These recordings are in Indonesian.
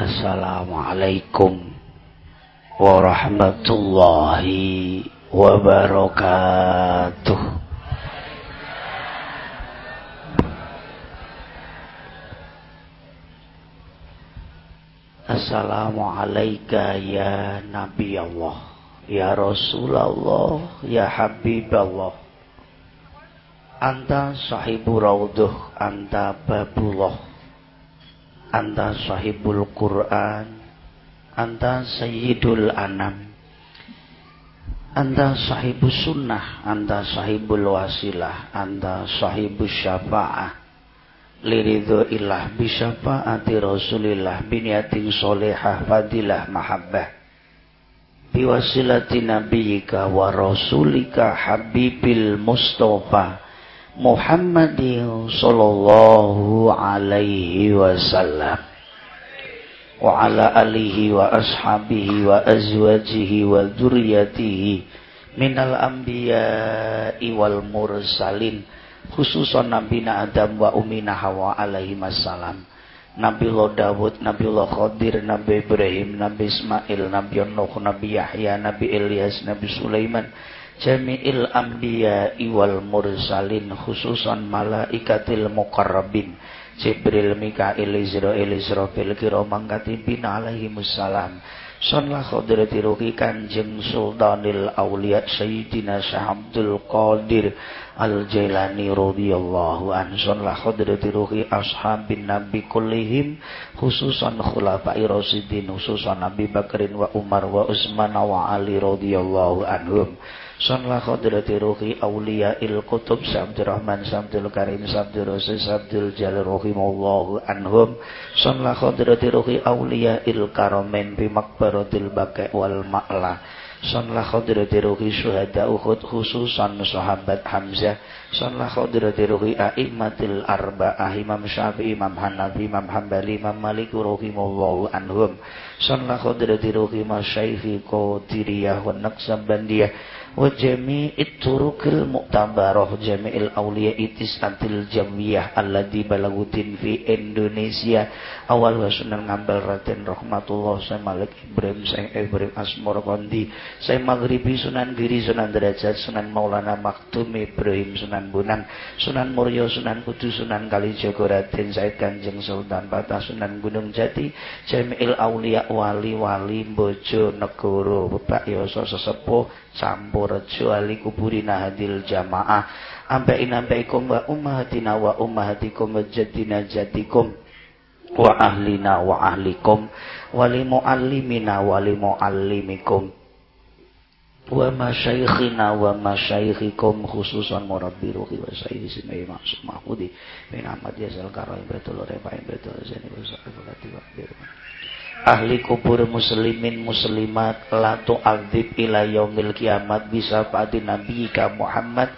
Assalamualaikum warahmatullahi wabarakatuh. Assalamualaikum ya Nabi Allah, ya Rasulullah, ya Habib Allah. Anta sahibu raudhuh, anta babullah anta sahibul Quran. Anta sayyidul anam. Anta sahibus sunnah. Anta sahibul wasilah. Anta sahibus syafa'ah. Liridho ilah bisyafa'ati rasulillah biniatin solehah fadilah mahabbah. Biwasilati nabiyika wa rasulika habibil mustafa Wa ala alihi wa ashabihi wa azwajihi wa dzurriyyatihi minal anbiya'i wal mursalin. Khususan Nabi Adam wa Ummina Hawa alaihi wassalam. Nabi Allah Dawud, Nabi Allah Khadir, Nabi Ibrahim, Nabi Ismail, Nabi Nuh, Nabi Yahya, Nabi Ilyas, Nabi Sulaiman, jami'il anbiya wal mursalin khususan malaikatil muqarrabin Jibril, Mikail, Israel, Israfil, Kiromang Katibin alaihi musallam Sunlah khadrati ruhi kanjeng sultanil awliya Sayyidina Syah Abdul Qadir Al-Jailani radhiyallahu an Sunlah khadrati ruhi ashabin nabi kullihim Khususan khulafai rasidin Khususan Nabi Bakrin wa Umar wa Usman wa Ali radhiyallahu anhum Sunlah khadrati ruhi awliya il kutub Sabdul Rahman, Sabdul Karim, Sabdul Rasul, Sabdul Jalil Rahimullahu anhum. Sunlah khadrati ruhi awliya il karomen Bi makbaratil baqi wal ma'la Sunlah khadrati ruhi syuhada Uhud khususan sahabat Hamzah. Sunlah khadrati ruhi a'immatil arba'ah Imam Syafi'i, Imam Hanafi, Imam Hambali, Imam Malik Rahimullahu anhum. Sunlah khadrati ruhi masyaihi Qadiriyah wa Naqsabandiyah wa jami'it turukil mu'tabarah jami'il awliya itisatil jamiyah alladhi balagutin fi Indonesia awal wa sunan ngambal raden rahmatullah saya malik Ibrahim saya Ibrahim Asmur Kondi saya maghribi sunan giri sunan derajat sunan maulana maktum Ibrahim sunan bunang sunan muryo sunan kudu sunan kalijogo raden Said kanjeng sultan patah sunan gunung jati jami'il awliya wali-wali bojo negoro bapak yoso sesepuh campur juali kuburina hadil jamaah. Ambain ambaikum wa ummahatina wa ummahatikum wa jaddina jadikum wa ahlina wa ahlikum wa li muallimina wa li muallimikum. Wa masyaikhina wa masyaikhikum khususan murabbi ruhi wa sayyidi sinai maksud mahmudi. Min ahmad yasal karoim betul rebaim betul zani wa sa'ibulati wa birman ahli kubur muslimin muslimat la tu'adzib ila yaumil kiamat bisa pada nabi ka Muhammad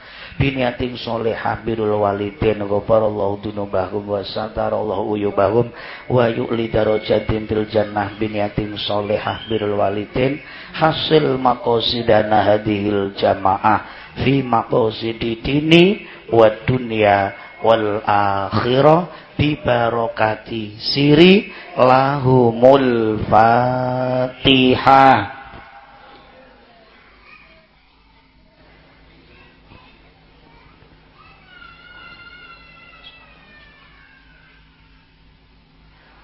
biniatin solehah birul walidin ghafarallahu dunubahum wa satarallahu uyubahum wa yu'li darajatin fil jannah biniatin solehah birul walidin hasil maqasidana hadhil jamaah fi maqasidi dini wa dunya wal akhirah bibarokati siri lahumul fatihah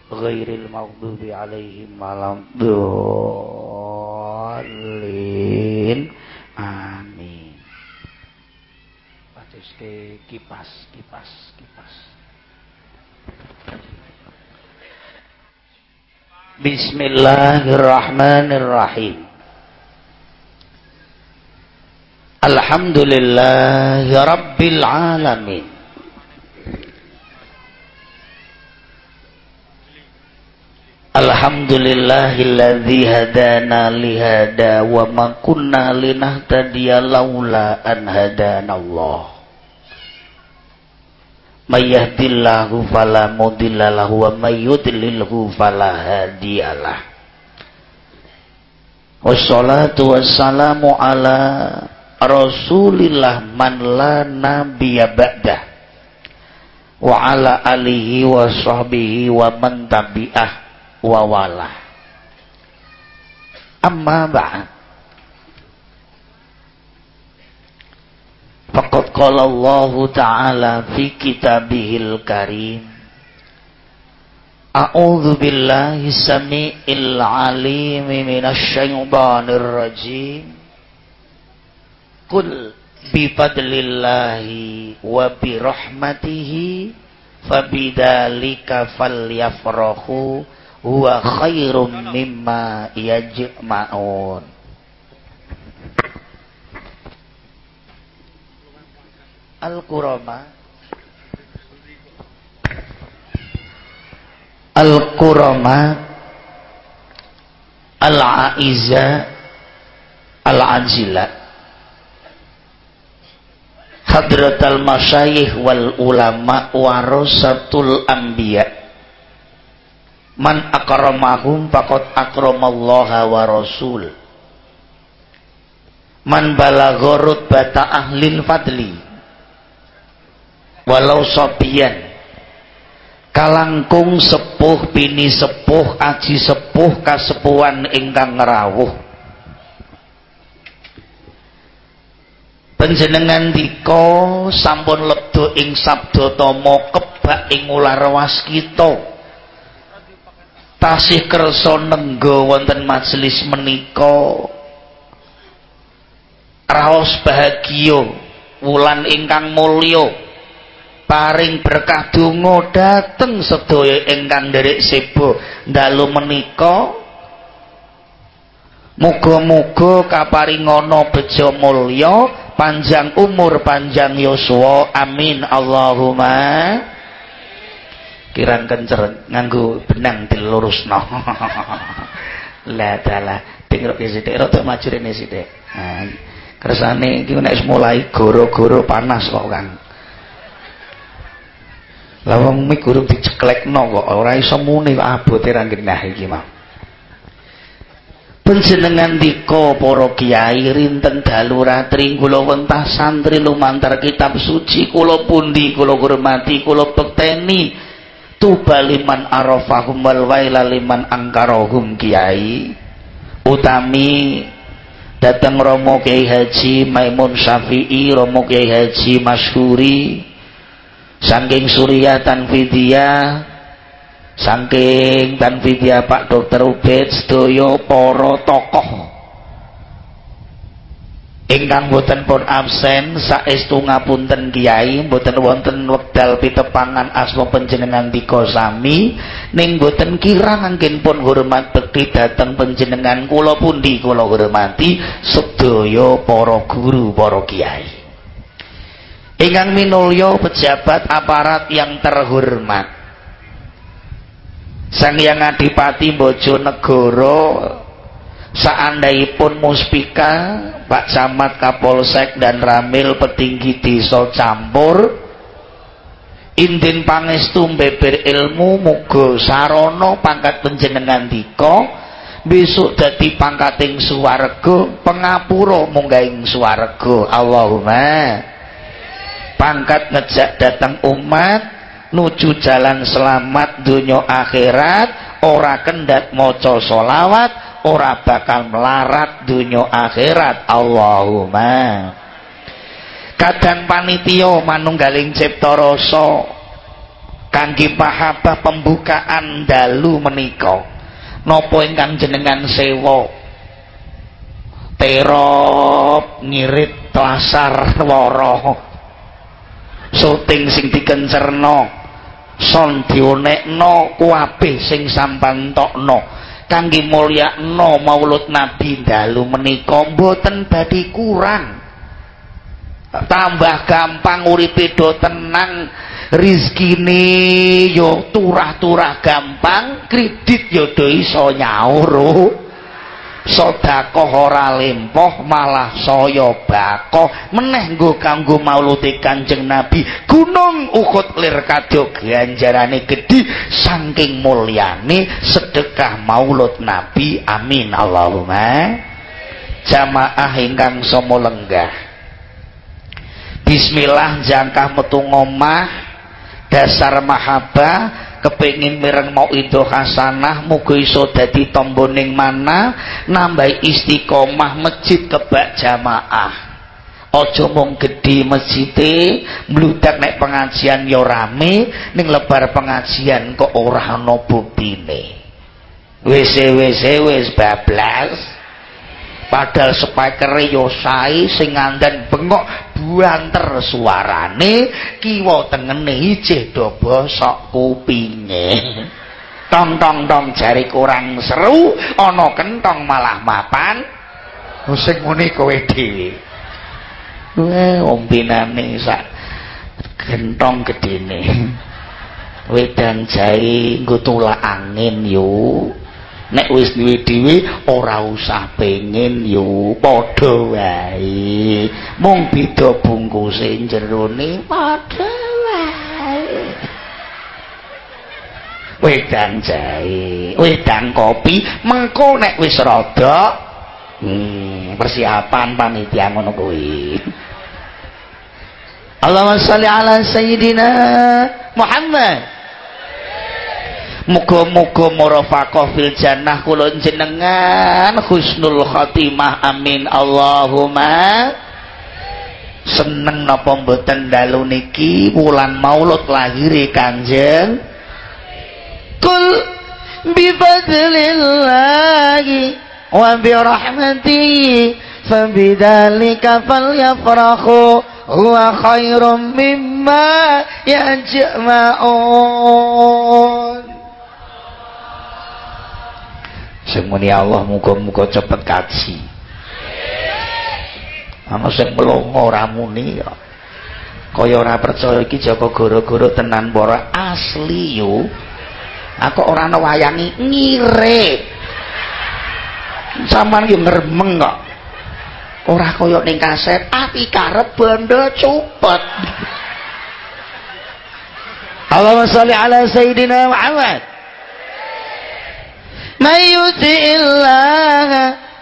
ghairil maghdubi alaihim waladdallin amin Patus ke kipas kipas kipas Bismillahirrahmanirrahim. Alhamdulillahi rabbil alamin. Alhamdulillahilladzi hadana lihada wa ma kunna linahtadiya laula an hadanallah may yahdillahu fala mudhillalahu wa may yudlilhu fala hadiyalah wassalatu wassalamu ala rasulillah man la nabiyya ba'dah wa ala alihi wa sahbihi wa man tabi'ah wa wala amma ba'd. Faqad qala ta'ala fi kitabihil karim. A'udzu billahi samii'il 'aliim minasy syaithaanir rajiim Qul bi wa bi rahmatihi fabidzalika falyafrahu huwa khairum mimma yajma'un. Al-Qurama. Al-Qurama. Al-Aiza. Al-Ajila Hadratal Masyayih wal Ulama Warasatul Anbiya Man akramahum faqad akramallaha wa rasul. Man balagha bata ahlil fadli. Walau sobian kalangkung sepuh bini sepuh aji sepuh kasepuhan ingkang rawuh panjenengan dika sampun lebdo ing sabda tama kebak ing ular waskita tasih kersa nenggo wonten majelis menika. Raos bahagia wulan ingkang mulya. Paring berkah donga dateng sedaya ingkang nderek sebo dalu menika muga-muga kaparingana bejo mulya panjang umur panjang yuswa amin. Allahumma kirang kencer nganggo benang dilurusno. La dalah. Dengrok sithik rada maju rene sithik ha kersane iki nek mulai goro-goro panas kok Kang. Lah wong mik urung diceklekno kok ora iso muni abote ra genah iki mah. Panjenengan dika para kiai rinten dalu ratri kula wentah santri lumantar kitab suci kula pundi kula hormati kula bekteni tubaliman arafahum wal waila liman angkarahum kiai. Utami datang Romo Kiai Haji Maimun Syafi'i Romo Kiai Haji Masyhuri Saking Surya Tanfidia Saking Tanfidia Pak Dokter Ubed Sedoyo Poro Tokoh ingkang boten pun absen saestu ngapunten kiai boten wonten wekdal pitepangan asma panjenengan dika sami ning boten kirang anggen pun hormat bekti dhateng panjenengan kula pundi kula hormati sedaya para guru para kiai Ingkang minulya pejabat aparat yang terhormat. Sang Yang Adipati Bojonegoro seandainya Muspika, Pak Camat Kapolsek dan Ramil petinggi desa campur Indin pangestu beber ilmu muga sarana pangkat panjenengan dika besok dadi pangkating suwarga pengapura munggahing suwarga Allahumma. Pangkat ngejak datang umat nuju jalan selamat dunia akhirat ora kendat moco solawat ora bakal melarat dunia akhirat. Allahumma. Kadang panitio manunggaling cipta rasa kangge mahabah pembukaan dalu menika. Napa ingkang jenengan sewa? Terop ngirit telasar woro. Syuting sing dikencerno son dionekno kuwabe sing sampan tokno kangge mulyakno maulud nabi dalu menika mboten badhe kurang tambah gampang uripe do tenang rizkine yo turah-turah gampang kredit yo do iso nyaur. Sedekah ora lempoh malah saya bakoh. Meneh nggo kanggo maulute Kanjeng Nabi gunung Uhud lir kadya ganjarane gedhi saking mulyane sedekah maulud Nabi. Amin. Allahumma. Jamaah ingkang somo lenggah. Bismillah jangkah metu ngomah. Dasar mahabbah kepingin mireng mau itu hasanah muga iso dadi tomboning mana nambah istiqomah masjid kebak jamaah. Ojo mung gedhe masjide mbludak nek pengajian ya rame ning lebar pengajian kok ora ana buktine wis wis wis bablas padahal spikere yo sae sing ngandan bengok buanter suarane kiwa tengene ijeh do bosok kupinge tong tong tong jari kurang seru ana kentong malah mapan sing muni kowe dhewe Wah, ompinane sak gentong gedene. Wedang jahe nggo tulak angin yo. Nek wis duwe dhewe ora usah pengen yo, padha wae. Mung beda bungkuse jerone padha wae. Wedang jahe, wedang kopi, mengko nek wis rada hmm, persiapan panitia ngono kuwi. Allahumma sholli ala sayyidina Muhammad Muga-muga murafaqah fil jannah. Kula jenengan husnul khotimah amin. Allahumma. Seneng napa mboten dalu niki? Wulan maulud lahire Kanjeng. Kul bi fadlillahi wa bi rahmatihi fabidzalika falyafrahu. Huwa khairum mimma yajma'un Semuni Allah muga-muga cepet kaji. Ana sing mlongo ora muni ya. Kaya ora percaya iki Joko goro-goro tenan para asli yo. Aku ora ana wayangi ngire. Sampean yo ngremeng kok. Ora kaya ning kaset ati karep bondo cupet. Allahumma sholli ala sayyidina Muhammad May yuti'illah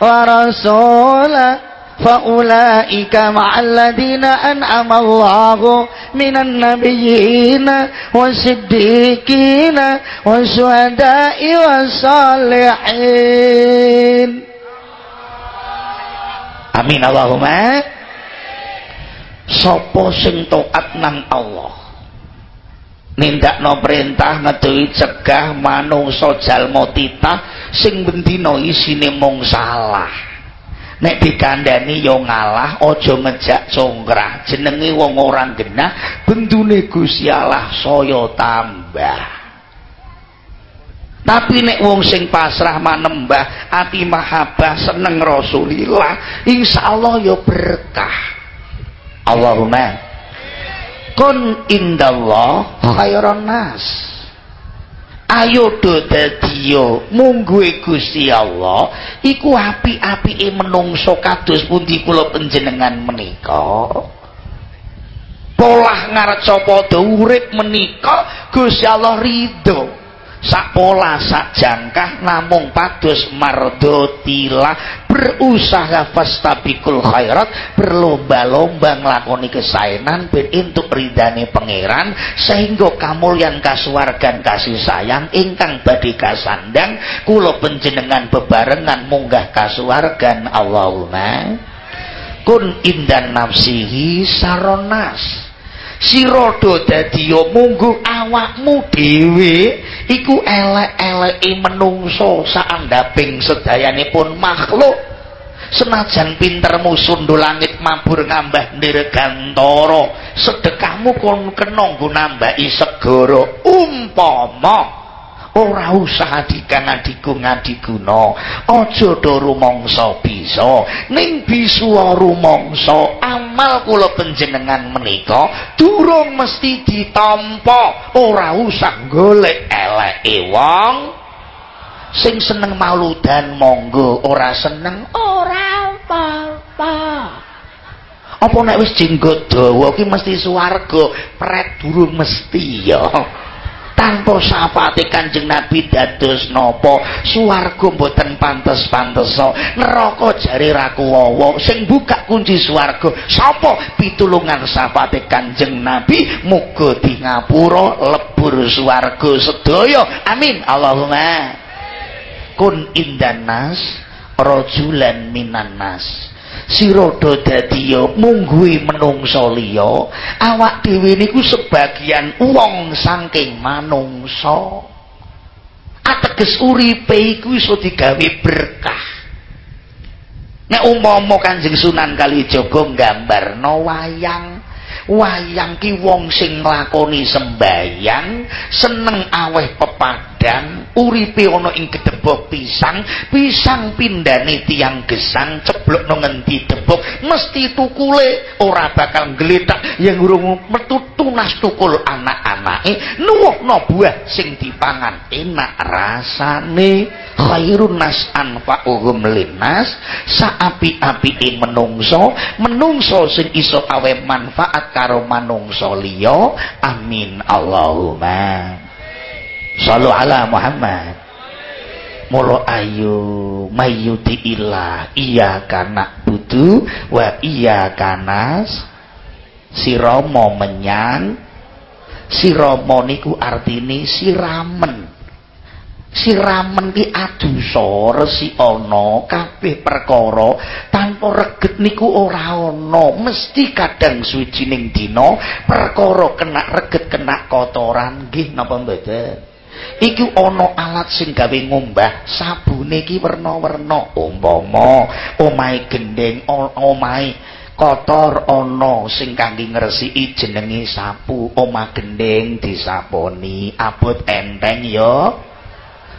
wa rasulah فأولئك مع الذين أنعم الله من النبيين والصديقين والشهداء والصالحين amin Allahumma sopo sing taat nang Allah nindakno perintah ngeduwi cegah manungsa jalma titah sing bendina isine mung salah. Nek dikandani yo ngalah aja ngejak congkrah. Jenenge wong orang genah bendune Gusti Allah saya tambah. Tapi nek wong sing pasrah manembah ati mahabbah seneng Rasulillah insyaallah ya berkah. Allahumma kun indallah khairan nas. Ayo do dadiyo mungguhe Gusti Allah. Iku api-apike menungso kados pundi kula panjenengan menika? Polah ngareca padha urip menika Gusti Allah ridho sak pola sak jangkah namung padus mardotilah berusaha fastabikul khairat berlomba-lomba nglakoni kesaenan ben entuk ridane pangeran sehingga kamulyan kasuwargan kasih sayang ingkang badhe kasandang kula panjenengan bebarengan munggah kasuwargan Allahumma kun indan nafsihi saronas sirodo dadi ya munggu awakmu dhewe iku elek-eleke menungso saandaping sedayanipun makhluk. Senajan pintermu sundul langit mabur ngambah ndirgantara sedekahmu kon kena nggo nambahi segara umpama ora usah adikan adiku ngadiguna aja do rumangsa bisa. Ning bisu rumangsa amal kula panjenengan menika durung mesti ditampa. Ora usah golek eleke wong. Sing seneng mauludan monggo ora seneng ora apa-apa. Apa nek wis jenggot dawa mesti swarga? Pret durung mesti ya tanpa syafaate Kanjeng Nabi dados napa? Swarga mboten pantes-pantes neraka jare ra kuwowo sing buka kunci swarga. Sapa? Pitulungan syafaate Kanjeng Nabi muga di ngapura lebur swarga sedaya. Amin. Allahumma. Kun indanas rajulan minanas sirodo dadi ya mungguhi menungsa liya awak dhewe niku sebagian wong saking manungsa. Ateges uripe iku iso digawe berkah. Nek umpama Kanjeng Sunan Kalijaga nggambarno wayang wayang ki wong sing nglakoni sembayang seneng aweh pepadang uripe ana ing gedebok pisang pisang pindane tiang gesang ceblok nang ngendi debok mesti tukule ora bakal gletak yang urung metu tunas tukul anak-anake nuwuhna buah sing dipangan enak rasane khairun nas anfa'uhum linnas saapi-apike menungso menungso sing iso awe manfaat karo manungsa liya. Amin. Allahumma. Sallu ala Muhammad. Mula ayu mayuti ilah iya kana budu wa iya kanas. Siromo menyang siromo niku artine siramen siramen ki adusa resi ana kabeh perkara tanpa reget niku ora ana. Mesti kadang suwijining dina perkara kena reget kena kotoran. Nggih napa mboten? Iki ana alat sing gawe ngombah sabune iki werna-werna. Umpama omahe gendeng omahe kotor ana sing kangge ngresiki jenenge sapu. Omah gendeng disaponi. Abot enteng ya.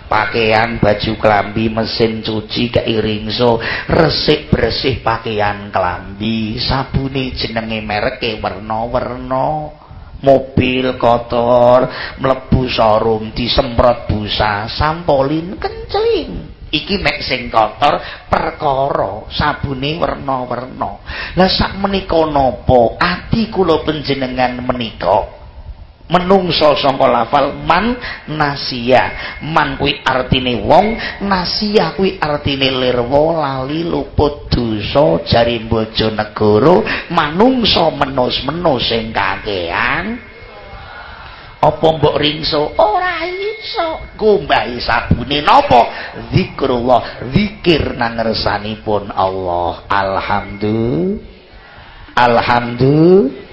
Pakaian baju kelambi mesin cuci keiringso resik bersih pakaian kelambi sabune jenenge mereke werna-werna. Mobil kotor mlebu showroom disemprot busa sampolin kencling iki nek sing kotor perkara sabune werna-werna. Lah sak menika napa? Ati kula panjenengan menika menungso saka lafal man nasia. Man kuwi artine wong nasia kuwi artine lirwa lali luput dosa jari bojonegoro manungso menus-menus sing kakean apa mbok ringso? Ora iso. Gombahi sabune napa? Zikrullah zikir nang ngersanipun Allah. Alhamdulillah. Alhamdulillah.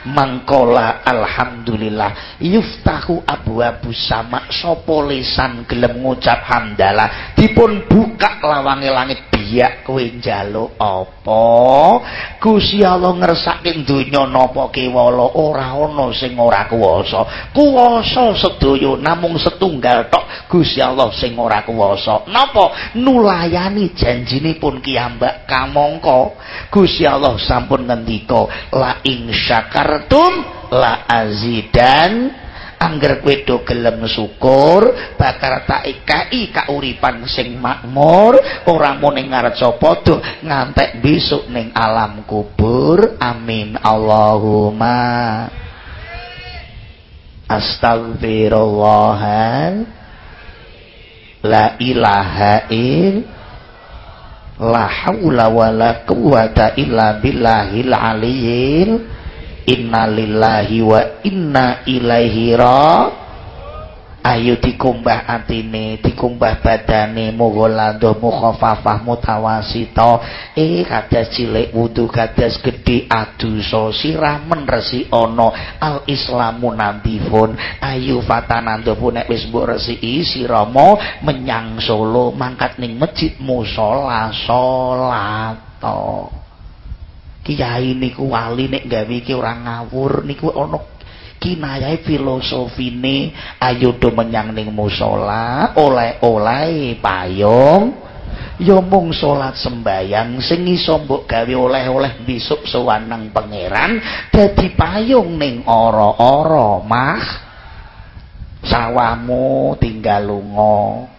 Mangkola alhamdulillah. Yuftahu abu abu sama sopo lisan gelem ngucap hamdalah. Dipun buka lawangi langit biak kowe njaluk apa? Gusti Allah ngersake donya napa kewala? Ora ana sing ora kuwasa. Kuwasa sedaya namung setunggal tok Gusti Allah sing ora kuwasa. Napa? Nulayani janjinipun kiambak kamangka. Gusti Allah sampun ngendika la ing syakartum la azidan angger kowe do gelem syukur bakal tak ikai kauripan sing makmur ora mung ning ngarsa padha ngantek besok ning alam kubur. Amin. Allahumma. Astagfirullah la ilaha il la haula wala quwata illa billahil aliyil inna lillahi wa inna ilaihi ra. Ayo dikumbah atine dikumbah badane mughalladha mukhafafah mutawasita. Eh kadas cilik wudu kadas gedhe adusa siramen resi ana al islamu nandifun ayo fatananda pun nek wis mbok resiki sirama menyang Solo mangkat ning masjid musala salat kiai niku wali nek gawe iki ora ngawur. Niku ana kinayai filosofine ayo do menyang ning musala oleh-oleh payung. Ya mung salat sembayang sing iso mbok gawe oleh-oleh besok sowan nang pangeran dadi payung ning ora-ora mah. Sawamu tinggal lunga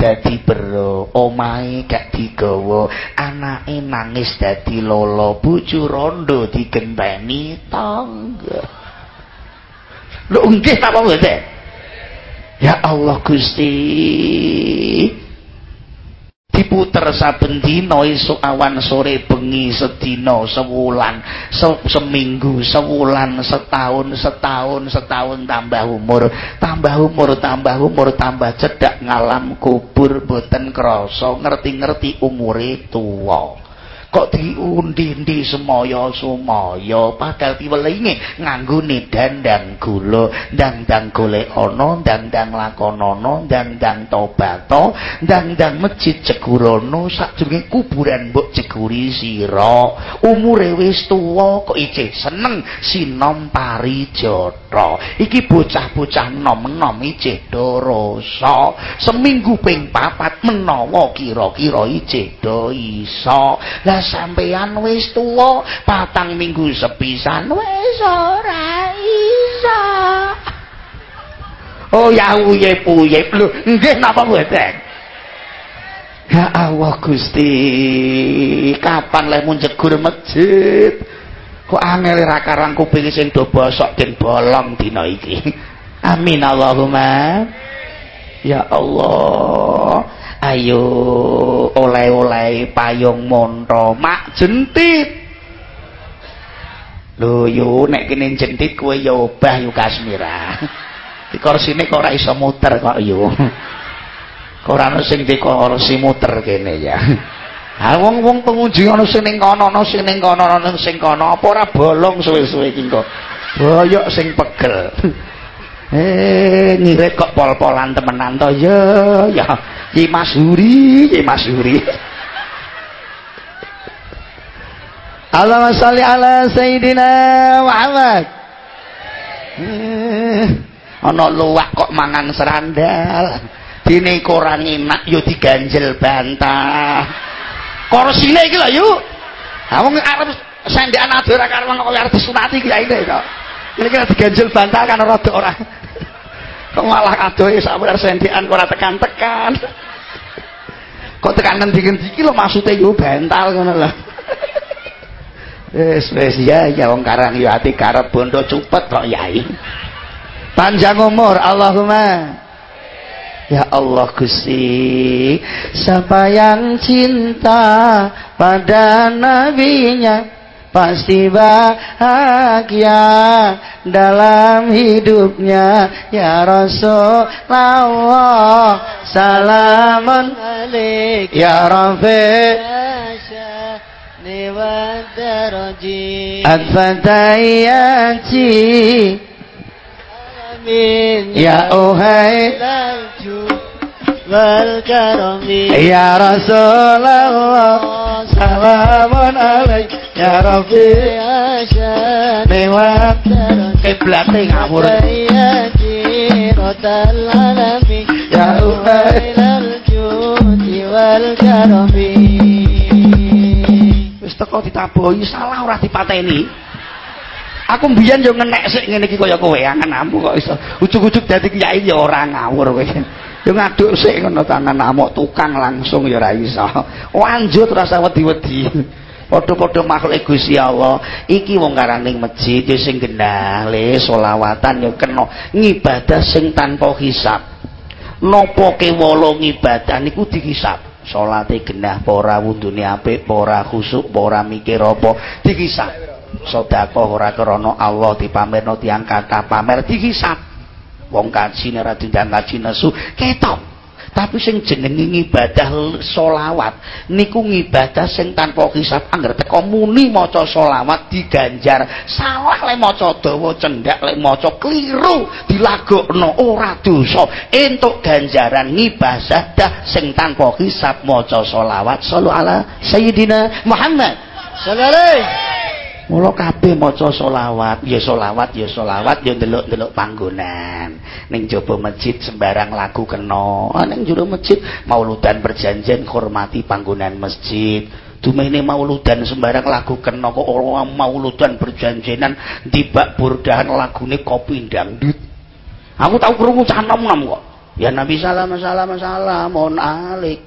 dadi bero omahe gak digawa anake nangis dadi lolo bojo rondo digenteni tangga. Lho nggih apa mboten Ya Allah Gusti diputer saben dina esuk awan sore bengi sedina sewulan se seminggu sewulan setahun setahun setahun tambah umur. Tambah umur tambah umur tambah cedak ngalam kubur boten krasa ngerti-ngerti umure tuwa kok diundi-undi semoyo sumoyo padahal piwelinge nganggone dandang gula dandang golek ana dandang lakonono dandang tobato dandang masjid cegurono sakjroning kuburan mbok ceguri sira. Umure wis tuwa kok ijeh seneng sinom parijata iki bocah-bocah nom-nom ijeh dorosa. Seminggu ping papat menawa kira-kira ijeh do iso sampeyan wis tuwa patang minggu sepisan wis ora iso. Oh ya uye puye lho nggih napa mboten Ya Allah Gusti kapan mun jegur masjid? Kok angel ra karang kuping sing do bosok den bolong dina iki? Amin Allahumma. Ya Allah ayo oleh-oleh payung monto mak jentit. Lho yo nek kene jentit yo obah yo kasmira di korsine kok iso muter kok yo. Kok sing di kursi muter kene ya. Ha wong-wong pengunjung ono sing ning kono ono sing ning kono ono sing kono. Apa ora bolong suwe-suwe iki kok? Boyok sing pegel eh ngirit kok pol-polan temenan to ya ya Ki Masuri, Ki Masuri. Allahumma sholli ala sayidina Muhammad. Eh, ana luwak kok mangan serandal. Dene koran enak yo diganjel bantah. Korsine iki lho yuk. Ha wong arep sendekan ado ora karo kok arep disunati iki kok. Ini kira diganjel bantah kan rada ora kok malah adohe sabar sendian kok tekan-tekan. Kok tekan ngendi-ngendi iki lho maksude yo bental ngono lho. Wis wis ya ya wong karang yo ati karep bondo cupet kok yai. Panjang umur Allahumma. Ya Allah Gusti Siapa yang cinta pada nabinya pasti bahagia dalam hidupnya. Ya Rasulullah salamun alaik. Ya Rafi Al-Fatayati Ya Uhai والكرم يا رسول الله سلام عليك يا ربي عشان قبلتي ngawur يا أهل الجود والكرم wis teko ditabohi salah ora dipateni aku mbiyen yo ngenek sik ngene iki kaya kowe angen-amu kok iso ujug-ujug dadi kiai ya ora ngawur kowe yo ngaduk sik ngono tangan amuk tukang langsung ya ora iso. Lanjut rasa wedi-wedi. Padha-padha makhluk Gusti Allah. Iki wong karaning masjid yo sing genah le selawatan yo kena ngibadah sing tanpa hisab. Napa kewala ngibadah niku dihisab? Salate genah apa ora wundune apik apa ora khusuk ora mikir apa dihisab. Sedekah ora krana Allah dipamerno tiyang kata pamer dihisab wong kaji ora diundang kaji nesu ketok. Tapi sing jenenge ngibadah solawat niku ngibadah sing tanpa hisab angger teko muni maca solawat diganjar. Salah lek maca dawa cendak lek maca kliru dilagokno ora dosa. Entuk ganjaran ngibadah sing tanpa hisab maca solawat sallu ala sayyidina Muhammad. Sallallahu Mula kabeh maca selawat, ya selawat, ya selawat, ya ndelok-ndelok panggonan. Ning jaba masjid sembarang lagu kena. Ah, ning jero masjid mauludan perjanjian hormati panggonan masjid. Dumene mauludan sembarang lagu kena kok ora mauludan perjanjian tibak burdahan lagune kopi dangdut. Aku tau krungu cah nom-nom kok. Ya Nabi salam salam salamun alik.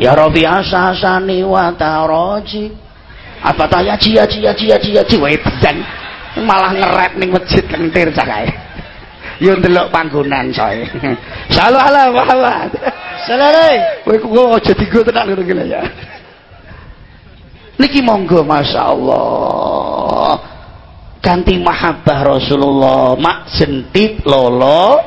Ya Rabi asasani wa taraji. Apa ta ya cia cia cia cia cia wae bedan malah ngerep ning masjid kentir cah kae yo ndelok panggonan soe salu ala Muhammad selere kowe kok aja digo tenan ngono ki ya? Niki monggo masyaallah ganti mahabbah Rasulullah mak jentit lolo.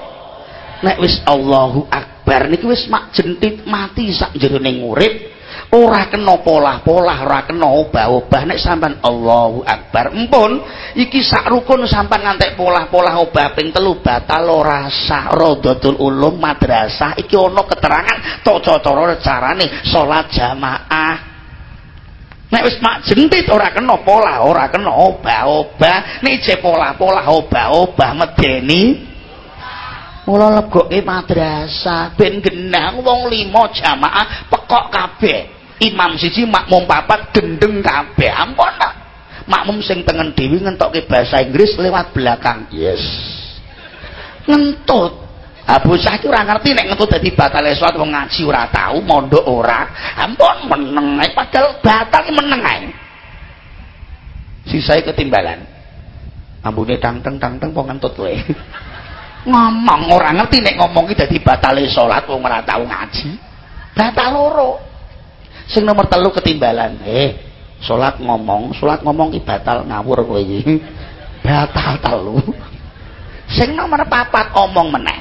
Nek wis Allahu Akbar niki wis mak jentit mati sak jroning urip ora kena polah-polah ora kena obah-obah. Nek sampean Allahu Akbar empun iki sak rukun sampean ngantek polah-polah obah ping telu batal ora sah. Radatul Ulum madrasah iki ana keterangan tata cara carane salat jamaah. Nek wis mak jentit ora kena polah ora kena obah-obah. Nek je polah-polah obah-obah medeni. Mula legoke madrasah ben genang wong lima jamaah pekok kabeh imam siji makmum papat gendeng kabeh. Ampun tak makmum sing tengen dewi ngentokke bahasa Inggris lewat belakang. Yes. Ngentut. Abu Sah ora ngerti nek ngentut dadi batal salat wong ngaji ora tahu mondok ora. Ampun meneng ae. Padahal batal meneng ae. Sisae ketimbalan. Ambune tang teng tang teng wong ngentut kowe. Ngomong ora ngerti nek ngomong iki dadi batal salat wong ora tahu ngaji. Batal loro sing nomor telu ketimbalan. Eh salat ngomong salat ngomong ki batal ngawur kowe iki. Batal telu. Sing nomor papat omong meneh.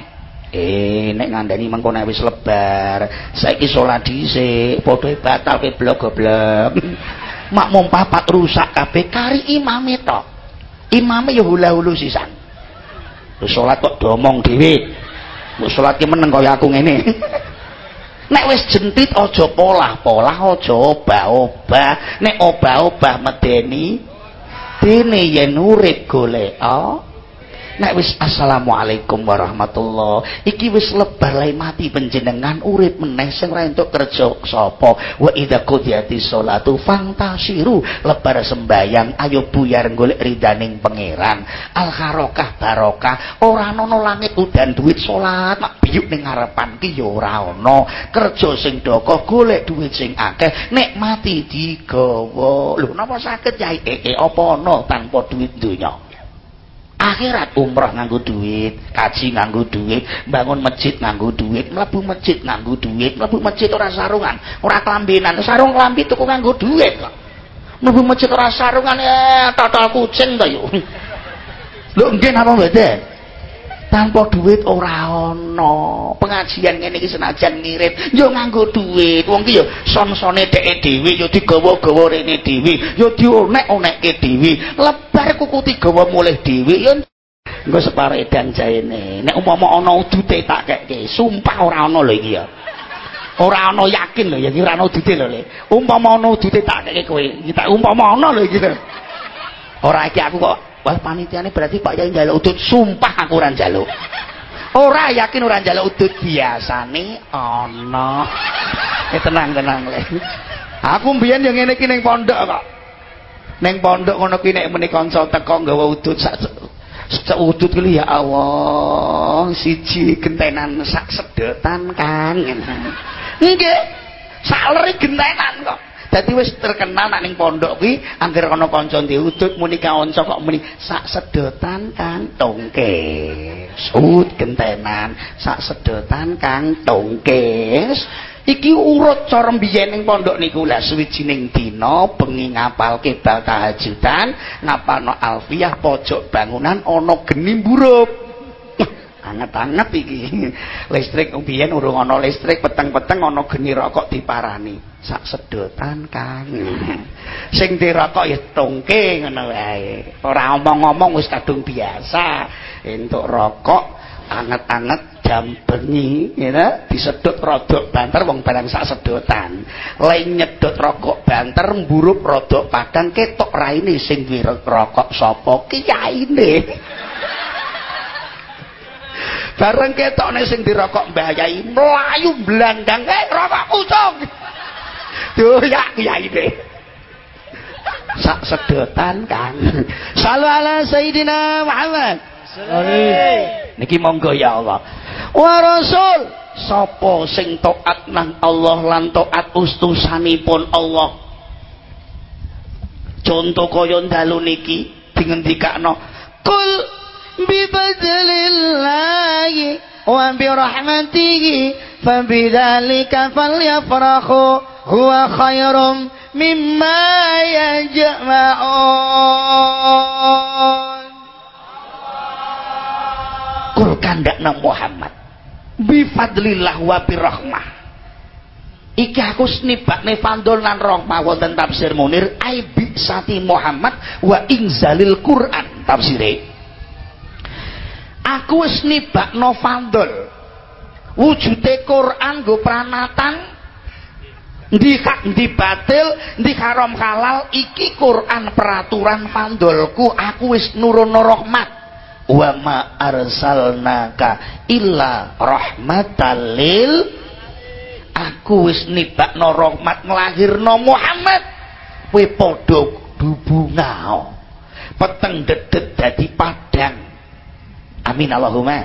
Eh nek ngandani mengko nek wis lebar saiki salat dhisik padha batal ke blok goblok. Makmum papat rusak kabeh kari imame tok. Imame ya hula-hulu sisan. Salat kok domong dhewe. Mbok salat ki meneng kaya aku ngene nek wis jentit aja polah-polah aja obah-obah. Nek obah-obah medeni dene yen urip golek oh nek wis assalamualaikum warahmatullah. Iki wis lebar lai mati panjenengan urip meneh sing ora entuk kerja sapa. Wa idza qudiyati sholatu fantasiru. Lebar sembayang ayo buyar golek ridaning pangeran. Al harokah barokah. Ora ana langit udan duit salat mak biyuk ning ngarepan ki ya ora ana kerja sing doko golek duit sing akeh. Nek mati digawa. Lho napa saged yai? Eh, eh apa ana tanpa duit donya akhirat umrah nganggo duit kaji nganggo duit bangun masjid nganggo duit mlebu masjid nganggo duit mlebu masjid ora sarungan ora kelambinan sarung kelambi tuku nganggo duit kok mlebu masjid ora sarungan eh total kucing to yuk. Lho nggih napa mboten tanpa duit ora ana pengajian ngene iki senajan ngirit. Yo nganggo duit. Wong ki yo son-sone dheke dhewe yo digawa-gawa rene dhewe yo dionek-onekke dhewe. Lebar kuku digawa mulih dhewe. Yo engko separe edan jaene. Nek umpama ana udute tak kekke. Sumpah ora ana lho iki ya. Ora ana yakin lho ya iki ora ana udute lho le. Umpama ana udute tak kekke kowe. Iki tak umpama ana lho iki ora iki aku kok wah panitiane berarti Pak Yai njaluk udut. Sumpah aku ora njaluk. Ora yakin ora njaluk udut. Biasane ana. Eh tenang tenang le aku mbiyen yo ngene iki ning pondok kok. Ning pondok ngono ki nek meni kanca teko nggawa udut. Sak sak udut ki ya Allah siji gentenan sak sedotan kan. Nggih. Sak leri gentenan kok dadi wis terkenal nak ning pondok kuwi angger ana kanca diudut muni kanca kok muni sak sedotan Kang Tongke sud gentenan sak sedotan Kang Tongke iki urut cara mbiyen ning pondok niku. Lah suwijining dina bengi ngapalke bal tahajudan ngapalno alfiah pojok bangunan ana geni mburup anget-anget iki. Listrik biyen urung ana listrik peteng-peteng ana geni rokok diparani. Sak sedotan kan sing dirokok ya tongke ngono wae. Ora omong-omong wis kadung biasa. Entuk rokok anget-anget jam bengi ya disedot rodok banter wong barang sak sedotan. Lain nyedot rokok banter mburup rodok padang ketok raine sing duwe rokok sapa? Kiyaine bareng ketokne sing dirokok Mbah Yai mlayu blandang eh rokok kucung doyak kiai deh. Sak sedotan kan salu ala sayyidina Muhammad. Niki monggo ya Allah. Wa rasul sapa sing taat nang Allah lan taat ustusanipun Allah? Contoh kaya dalu niki dingendikakno kul bifadlillahi wa birahmatihi fabidhalika falyafrahu huwa khairum mimma yajma'un Kul kandakna Muhammad bifadlillah wa birahmah Iki aku snibakne fandol lan rahmah wonten tafsir Munir aibi sati Muhammad wa ingzalil Quran. Tafsire. Aku wis nibakno fandol. Wujude Quran nggo pranatan. Ndi hak ndi batil ndi haram halal iki Quran peraturan fandolku aku wis nurono rahmat. Wa ma arsalnaka illa rahmatal lil aku wis nibakno rahmat nglahirno Muhammad. Kowe padha dubungao peteng dedet dadi padang amin Allahumma.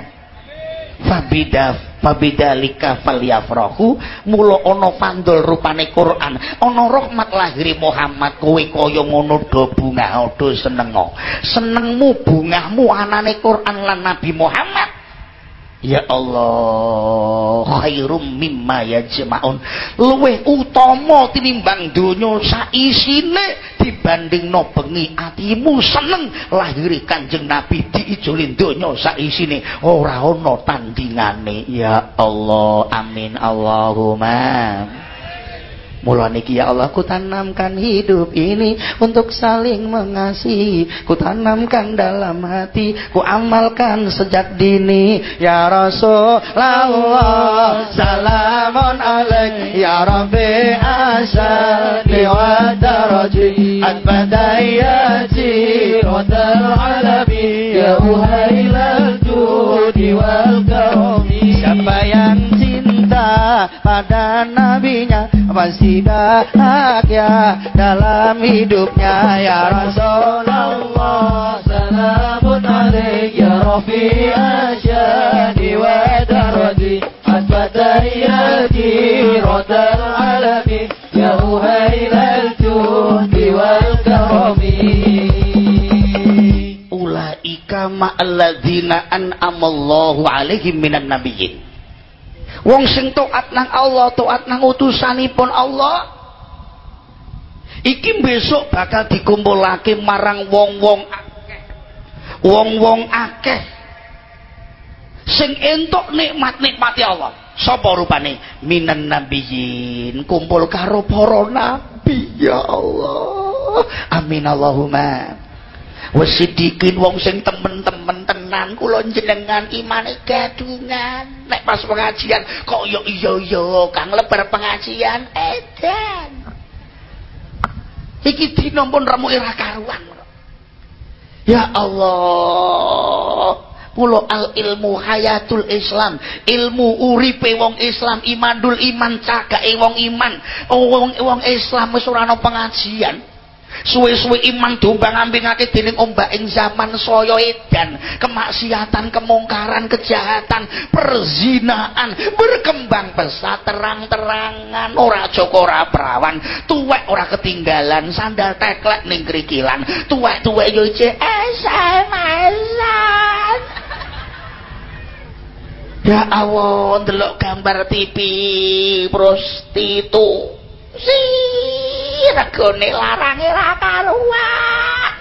Fabida fabidalika falyafrahu. Mula ana pandol rupane Quran. Ana rahmat lahiri Muhammad. Kowe kaya ngono do bungah do seneng senengmu bungahmu anane Quran lan Nabi Muhammad Ya Allah khairum mimma yajma'un. Luweh utama tinimbang donya saisine dibandingno bengi atimu seneng lahiri Kanjeng Nabi diijolin donya saisine. Ora ana tandingane. Ya Allah amin. Allahumma Mula niki ya Allah ku tanamkan hidup ini untuk saling mengasihi. Ku tanamkan dalam hati, ku amalkan sejak dini. Ya Rasulullah, salamun alaik ya Rabbi asani wa daraji. Adbadayati wa alami ya uhailal judi wal karami. Siapa yang cinta pada nabinya pasti bahagia dalam hidupnya? Ya Rasulullah salamun alaik ya Rafi asyadi wa daradi asbatayati rodal alami ya uhailal juhdi wal karami. Ulaika ma'alladzina an'amallahu alaihim minan nabiyyin Wong sing taat nang Allah, taat nang utusanipun Allah. Iki besok bakal dikumpulake marang wong-wong akeh. Wong-wong akeh. Sing entuk nikmat-nikmati Allah. Sapa rupane? Minan nabiyyin, kumpul karo para nabi ya Allah. Amin Allahumma. Wesidikin wong sing temen-temen tenan kula jenengan imane gadungan. Nek pas pengajian kok yo iya iya Kang lebar pengajian edan. Iki dina pun remuke ra karuan. Ya Allah. Pulo al ilmu hayatul Islam, ilmu uripe wong Islam, imandul iman cagake wong iman. Wong wong Islam ora pengajian suwe-suwe iman dombang ambingake dening ombak ing zaman saya edan. Kemaksiatan kemungkaran kejahatan perzinaan berkembang pesat terang-terangan. Ora joko ora perawan. Tuwek ora ketinggalan. Sandal teklek ning krikilan. Tuwek-tuwek yo SMS-an Ya Allah, ndelok gambar TV prostitusi regane larange ra karuan.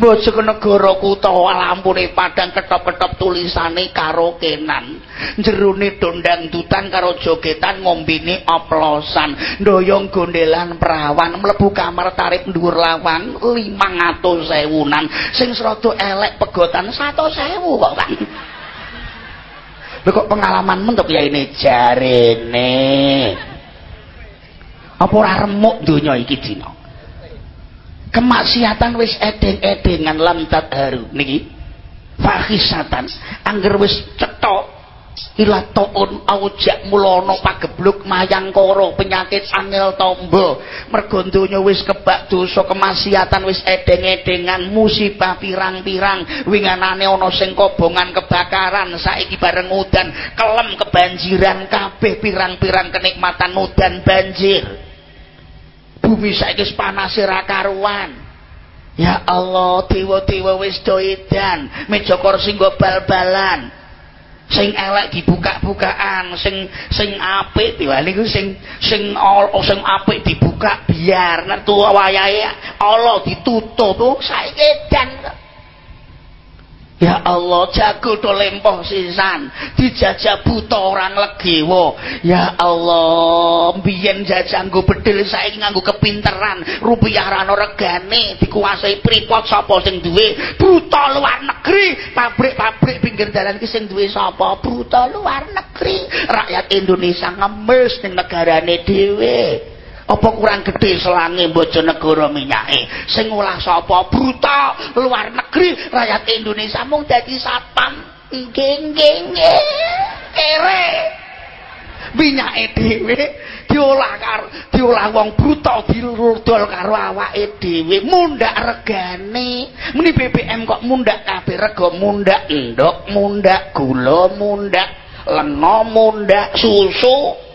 Bojonegoro kutawa lampune padang ketop-ketop tulisane karo kenan. Jerone dondang dutan karo jogetan ngombine oplosan. Ndoyong gondelan perawan mlebu kamar tarif dhuwur lawang 500 sewunan. Sing srada elek pegotan 100 sewu kok Bang Lho kok pengalaman mentuk ya ini jarene apa ora remuk donya iki dina? Kemaksiatan wis edeng-edengan lam tadharu niki? Fahisatan angger wis cetok. Ila taun aujak mulono pagebluk mayang koro penyakit angel tombo. Mergo wis kebak dosa kemaksiatan wis edeng-edengan musibah pirang-pirang. Winganane ana sing kobongan kebakaran saiki bareng udan kelem kebanjiran kabeh pirang-pirang kenikmatan udan banjir bumi saiki panas ra karuan Ya Allah, dewa-dewa wis do edan, meja kursi nggo bal-balan. Sing elek dibuka-bukaan, sing sing apik diwali ku sing sing oh, sing apik dibuka biar nek tuwa wayahe Allah ditutup. Oh, saiki edan. Ya Allah, jago to lempoh sisan, dijajah buta orang legewa. Ya Allah, biyen jajah nggo bedil saiki nganggo kepinteran, rupiah ra ono regane, dikuasai pripot sapa sing duwe? Buta luar negeri, pabrik-pabrik pinggir dalan iki sing duwe sapa? Buta luar negeri. Rakyat Indonesia ngemis ning negarane dhewe. Apa kurang gede selange bojonegoro minyake? Sing ngolah sapa? Bruta luar negeri. Rakyat Indonesia mung dadi satpam nggih nggih kere. Minyake dhewe diolah karo diolah wong bruta dirudol karo awake dhewe. Mundak regane. Muni BBM kok mundak kabeh rega. Mundak endok mundak gula mundak leno mundak susu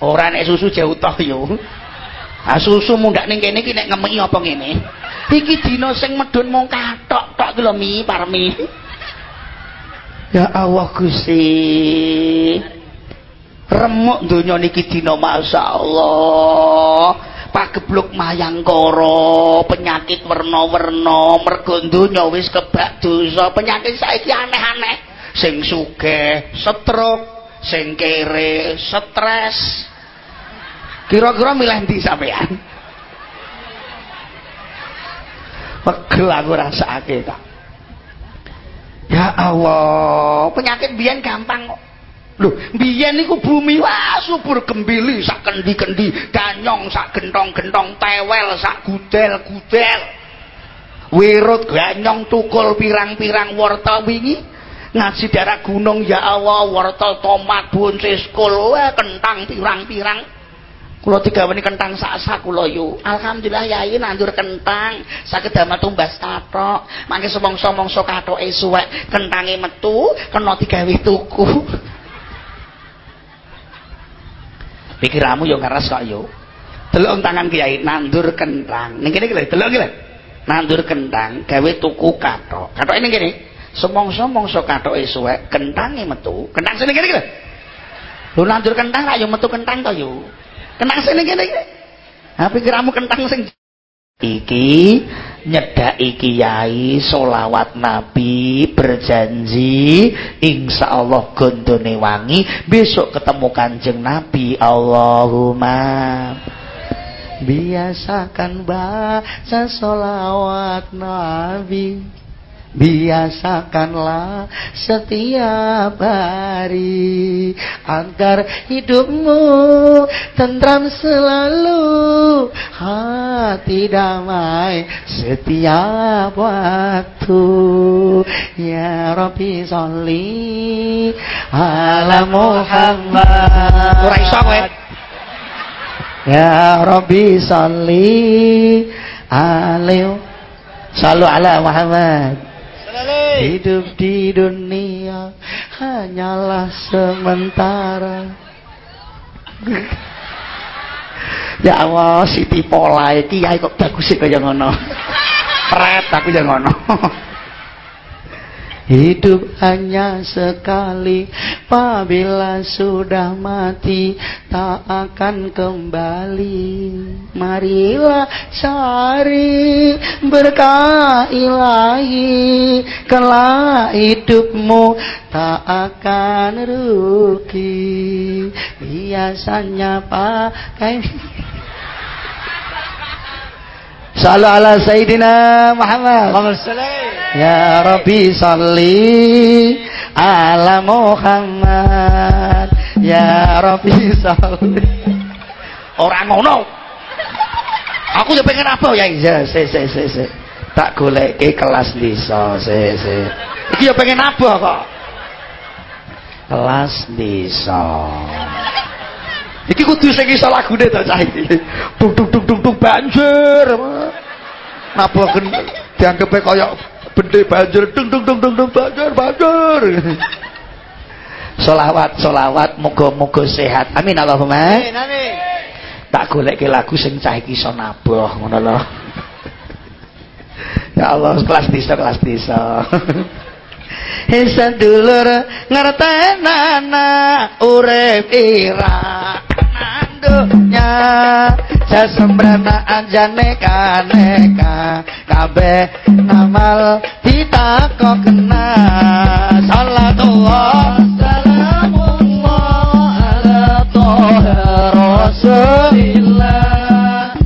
Ora nek susu jauh toh yo. Ah susu mundak ning kene iki nek ngemeki apa ngene? Iki dina sing medun mung katok tok ki mi parmi. Ya Allah Gusti. Remuk donya niki dina masyaallah. Pagebluk mayangkara, penyakit werna-werna, mergo donya wis kebak dosa, penyakit saiki aneh-aneh. Sing sugih, stroke, sing kere stres. Kira-kira milih ndi sampean? Pegel aku rasake ta ya Allah penyakit biyen gampang kok. Lho biyen niku bumi wah subur gembili sak kendi-kendi ganyong sak gentong-gentong tewel sak gudel-gudel. Wirut ganyong tukul pirang-pirang wortel wingi ngaji daerah gunung ya Allah wortel tomat buncis kul kentang pirang-pirang. Kula digaweni kentang sak-sak kula yu alhamdulillah yai nandur kentang. Saged damel tumbas kathok mangke semongso-mongso kathoke suwek. Kentange metu kena digawe tuku. Pikiranmu yo keras kok yo. Delok tangan kiai nandur kentang. Ning kene iki lho delok nandur kentang gawe tuku kathok. Kathoke ning kene semongso-mongso kathoke suwek kentange metu. Kentang sini iki lho. Nandur kentang ra yo metu kentang to yo. Kentang sini kene iki. Ha pikiramu kentang sing iki nyedaki kiai solawat nabi berjanji insya Allah gondone wangi besok ketemu kanjeng nabi. Allahumma biasakan baca solawat nabi biasakanlah setiap hari agar hidupmu tentram selalu hati damai setiap waktu. Ya Rabbi sholli ala Muhammad. Iso kowe ya Rabbi sholli alaihi Salu ala Muhammad Hidup di dunia hanyalah sementara. ya Allah, Siti Pola iki kok bagus sih kaya ngono. Pret aku ya ngono. Hidup hanya sekali Apabila sudah mati Tak akan kembali. Marilah cari berkah ilahi Kelak hidupmu tak akan rugi. Biasanya pakai Salam ala Sayyidina Muhammad. Ya Rabbi salli ala Muhammad. Ya Rabbi salli. Orang ngono. Aku ya pengen apa ya? Ya, se se se se. Tak goleke kelas desa, se se. Iki ya pengen apa kok? Kelas desa. Iki kudu sing iso lagune to cah iki. Duk duk duk duk duk banjir. Napa dianggepe kaya bende banjir dung dung dung dung dung banjir banjir. Solawat solawat muga-muga sehat. Amin Allahumma. Amin amin. Tak goleke lagu sing cah iki iso nabuh ngono lho. ya Allah kelas desa kelas desa Hesa dulur ngertenana urip ira nandunya sesembrana anjane kaneka kabeh amal ditakok kena. Salatullah salamullah ala toha rasulillah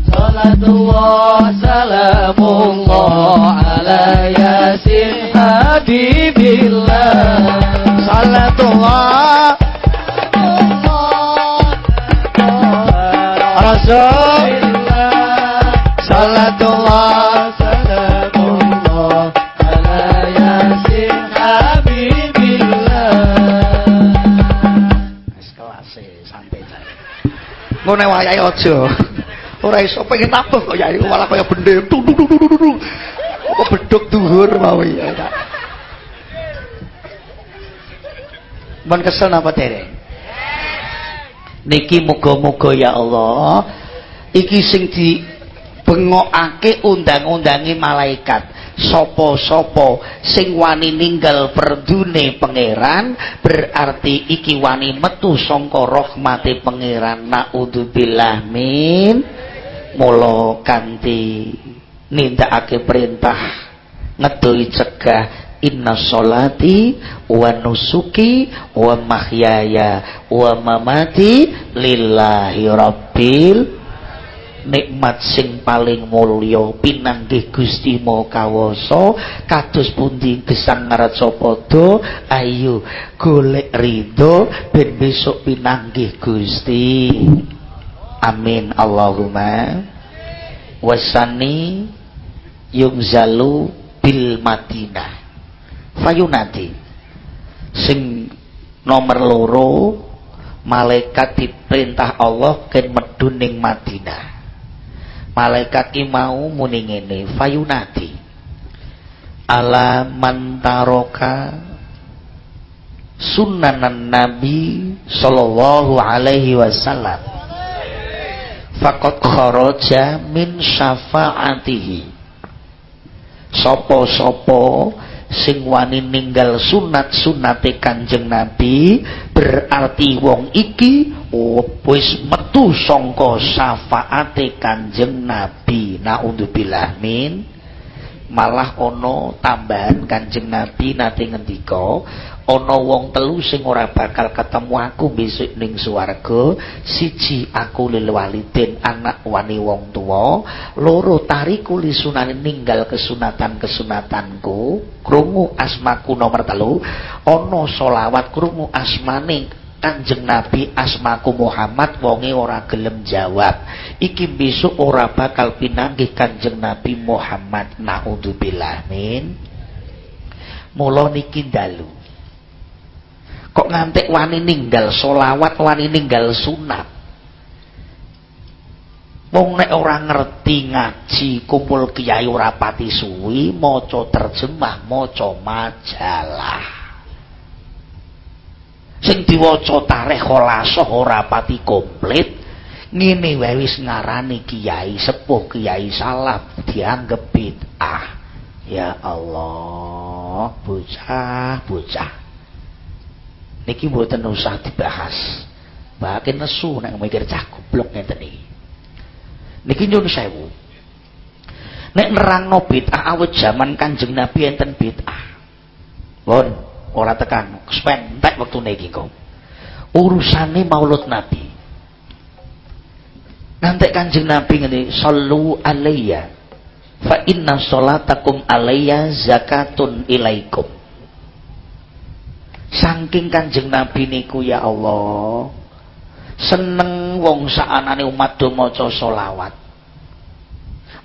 salatullah salamullah ala yasin habibillah salatullah Wayahe aja Ora iso pengen tabuh kok ya malah kaya tung kok dhuwur ya kesel napa? Niki muga-muga ya Allah iki sing di bengokake undang-undangi malaikat. Sopo-sopo? Sing wani ninggal perdune pangeran berarti iki wani metu sangka rahmate pangeran. Naudzubillah min. Mula kanthi nindakake perintah ngedoi cegah inna sholati wa nusuki wa mahyaya wa mamati lillahi rabbil nikmat sing paling mulya. Pinanggih Gusti Maha Kawasa kados pundi gesang ngaraja padha ayo golek ridho ben besok pinanggih Gusti. Amin. Allahumma wasani yungzalu bil Madinah. Fayunati. Sing nomor loro malaikat diperintah Allah ken medun ning Madinah malaikat ki mau muni ngene fayunati ala mantaroka sunnanan nabi sallallahu alaihi wasallam. Faqad kharaja min syafaatihi. Sopo-sopo sing wani ninggal sunat-sunate Kanjeng Nabi berarti wong iki oh, wis metu sangka syafaate Kanjeng Nabi. Naudzubillah min. Malah ana tambahan Kanjeng Nabi nate ngendika ana wong telu sing ora bakal ketemu aku besok ning swarga siji aku lil walidin anak wani wong tuwa loro tariku li sunane ninggal kesunatan-kesunatanku krungu asmaku nomor telu ana selawat krungu asmane Kanjeng Nabi asmaku Muhammad wonge ora gelem jawab. Iki besok ora bakal pinanggih Kanjeng Nabi Muhammad naudzubillah min mula niki dalu kok ngantek wani ninggal solawat wani ninggal sunat? Wong nek ora ngerti ngaji kumpul kiai ora pati suwi maca terjemah maca majalah. Sing diwaca tarikh khalasah ora pati komplit wae wis ngarani kiai sepuh kiai salaf dianggep bid'ah. Ya Allah bocah bocah niki mboten usah dibahas. Bahkan nesu nek mikir cah goblok ngeten iki. Niki nyun sewu. Nek nerangno bid'ah awet jaman Kanjeng Nabi enten bid'ah. Pun ora tekan, spend entek wektune iki kok. Urusane Maulud Nabi. Nanti Kanjeng Nabi ngene, "Shallu alayya fa inna sholatakum alayya zakatun ilaikum." Saking Kanjeng Nabi niku ya Allah. Seneng wong saanane umat do maca selawat.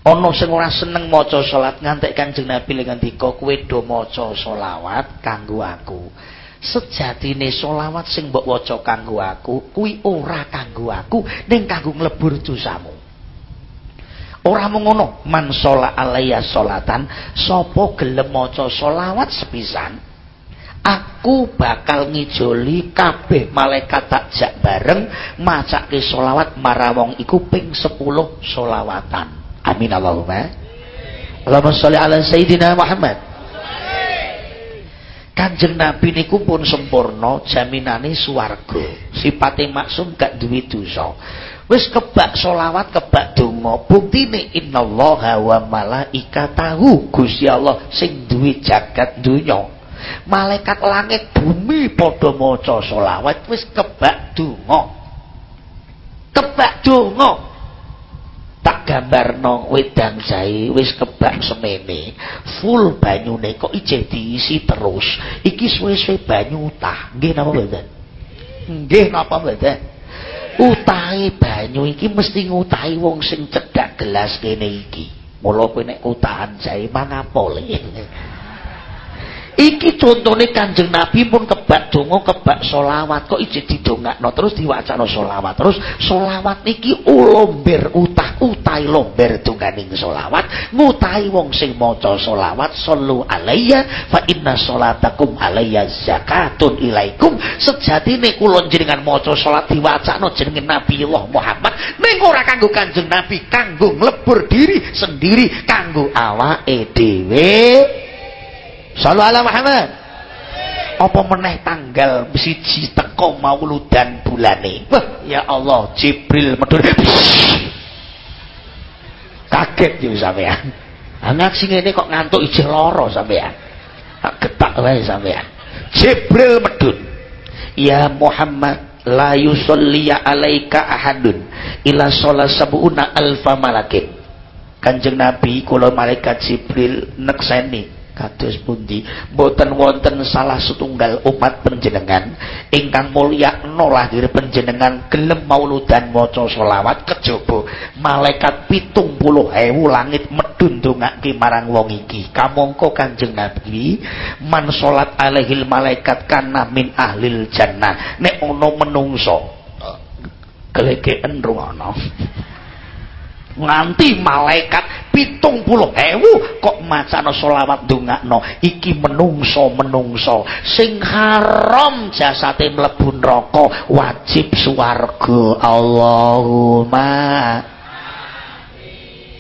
Ana sing ora seneng maca salat ngantek Kanjeng Nabi le ngendika kowe do maca selawat kanggo aku. Sejatine selawat sing mbok waca kanggo aku kuwi ora kanggo aku ning kanggo nglebur dosamu. Ora mung ngono, man sholat alaiya sholatan, sapa gelem maca selawat sepisan, aku bakal ngijoli kabeh malaikat takjak bareng macake solawat marawong iku ping 10 solawatan amin Allahumma Allahumma sholli ala sayyidina Muhammad Kanjeng Nabi niku pun sempurna jaminane swarga. Sipate maksum gak duwe dosa. Wis kebak solawat kebak donga. Buktine innallaha wa malaikatahu Gusti Allah sing duwe jagat donya. Malaikat langit bumi padha maca solawat wis kebak donga. Kebak donga. tak gambarno wedang jahe wis kebak semene. Full banyune kok ijeh diisi terus. Iki suwe-suwe banyu utah. Nggih napa mboten nggih napa mboten utahe banyu iki mesti ngutahi wong sing cedhak gelas kene iki. Mula kowe nek utahan jahe mangapole Iki contohnya kanjeng Nabi pun kebak dongo kebak solawat kok ije didongakno? Terus diwacana solawat terus solawat niki ulomber utah utai lomber tungganing solawat ngutai wong sing maca solawat solu alaiya fa inna solatakum alaiya zakatun ilaikum. Sejatine kula jenengan maca salat diwacana jenenge Nabi Allah Muhammad ning ora kanggo kanjeng Nabi kanggo nglebur diri sendiri kanggo awake dhewe Sallu ala Muhammad. Apa meneh tanggal siji teko mauludan bulane. Wah, ya Allah, Jibril medhur. Kaget yo sampean. Anak sing ngene kok ngantuk ijeh lara sampean. Getak wae sampean. Jibril medhun. Ya Muhammad, la yusolli alaika ahadun ila sholat sabuna alfa malakin. Kanjeng Nabi kula malaikat Jibril nekseni kados pundi? Boten wonten salah setunggal umat panjenengan ingkang mulya lahir panjenengan gelem mauludan maca selawat kejaba. Malaikat pitung puluh ewu langit medun dongake marang wong iki. Kamangka kanjeng nabi man salat alaihil malaikat kana min ahlil jannah. Nek ana menungso kelegeken rungono nganti malaikat pitung puluh ewu kok macana solawat dungakno iki menungso menungso sing haram jasate mlebu neraka wajib swarga. Allahumma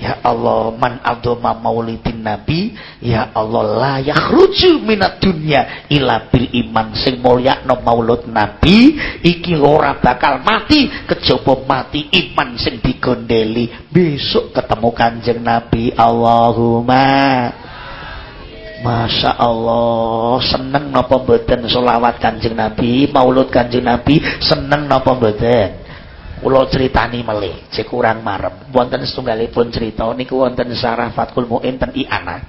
Ya Allah man adoma maulidin nabi Ya Allah la yakhruju minat dunya ila bil iman. Sing mulyakno maulud nabi iki ora bakal mati kejaba mati iman sing digondeli. Besok ketemu kanjeng nabi Allahumma. Masya Allah seneng napa mboten selawat kanjeng nabi maulud kanjeng nabi seneng napa mboten kula critani melih cek kurang marem. Wonten setunggalipun cerita niku wonten sarah Fathul Muin ten Iana.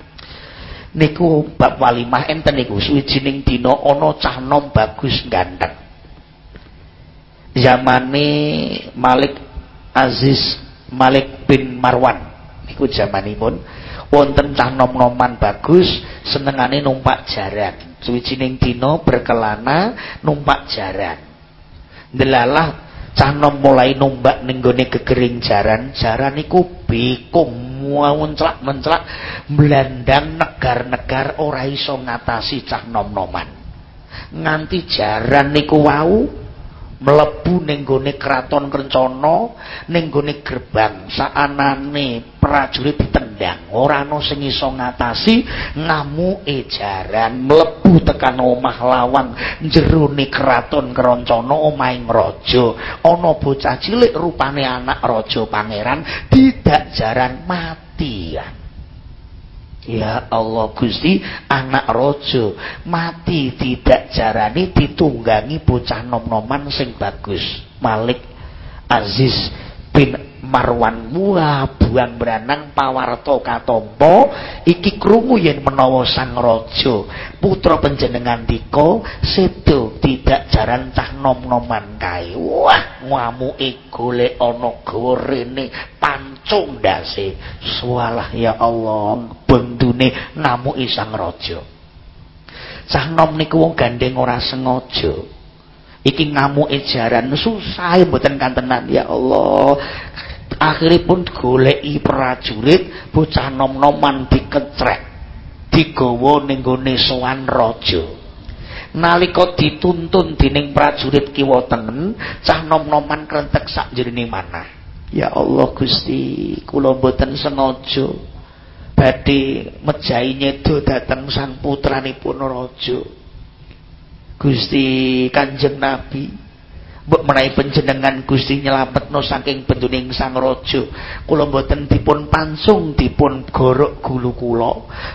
Niku bab walimah enten niku suwijining dina ana cah nom bagus ganteng zamane Malik Aziz Malik bin Marwan niku zamanipun wonten cah nom-noman bagus senengane numpak jaran. Suwijining dina berkelana numpak jaran. Delalah canom mulai numbak ning gone gegering jaran jaran iku bekung munclak menclak melandang negar-negar ora iso ngatasi cah nom-noman. Nganti jaran niku wau mlebu ning gone kraton Kencana ning gone gerbang saanane prajurit ditendang. Ora ana sing iso ngatasi ngamuke jaran mlebu tekan omah lawang jerone kraton Kencana omahing raja ana bocah cilik rupane anak raja pangeran tidak jaran mati ya Ya Allah Gusti anak rojo mati tidak jarani ditunggangi bocah nom-noman sing bagus. Malik Aziz bin Marwan wah buang beranang pawarto katompo iki krungu yen menawa sang raja. Putra panjenengan dika sedo tidak jaran cah nom-noman kae. Wah ngamuke golek ana gawa rene pancung ndase. Swalah ya Allah bendune ngamuki sang raja. Cah nom niku wong gandeng ora sengaja. Iki ngamuke jaran susah mboten kantenan ya Allah akhiripun goleki prajurit bocah nom-noman dikecrek digawa ning gone sowan raja. Nalika dituntun dening prajurit kiwa tengen cah nom-noman krentek sak jerene manah. Ya Allah Gusti kula mboten sengaja badhe mejahi nyedo dhateng sang putranipun raja. Gusti Kanjeng Nabi mbok menawi panjenengan Gusti nyelametno saking bentuning Sang Raja. Kula mboten dipun pansung dipun gorok gulu kula.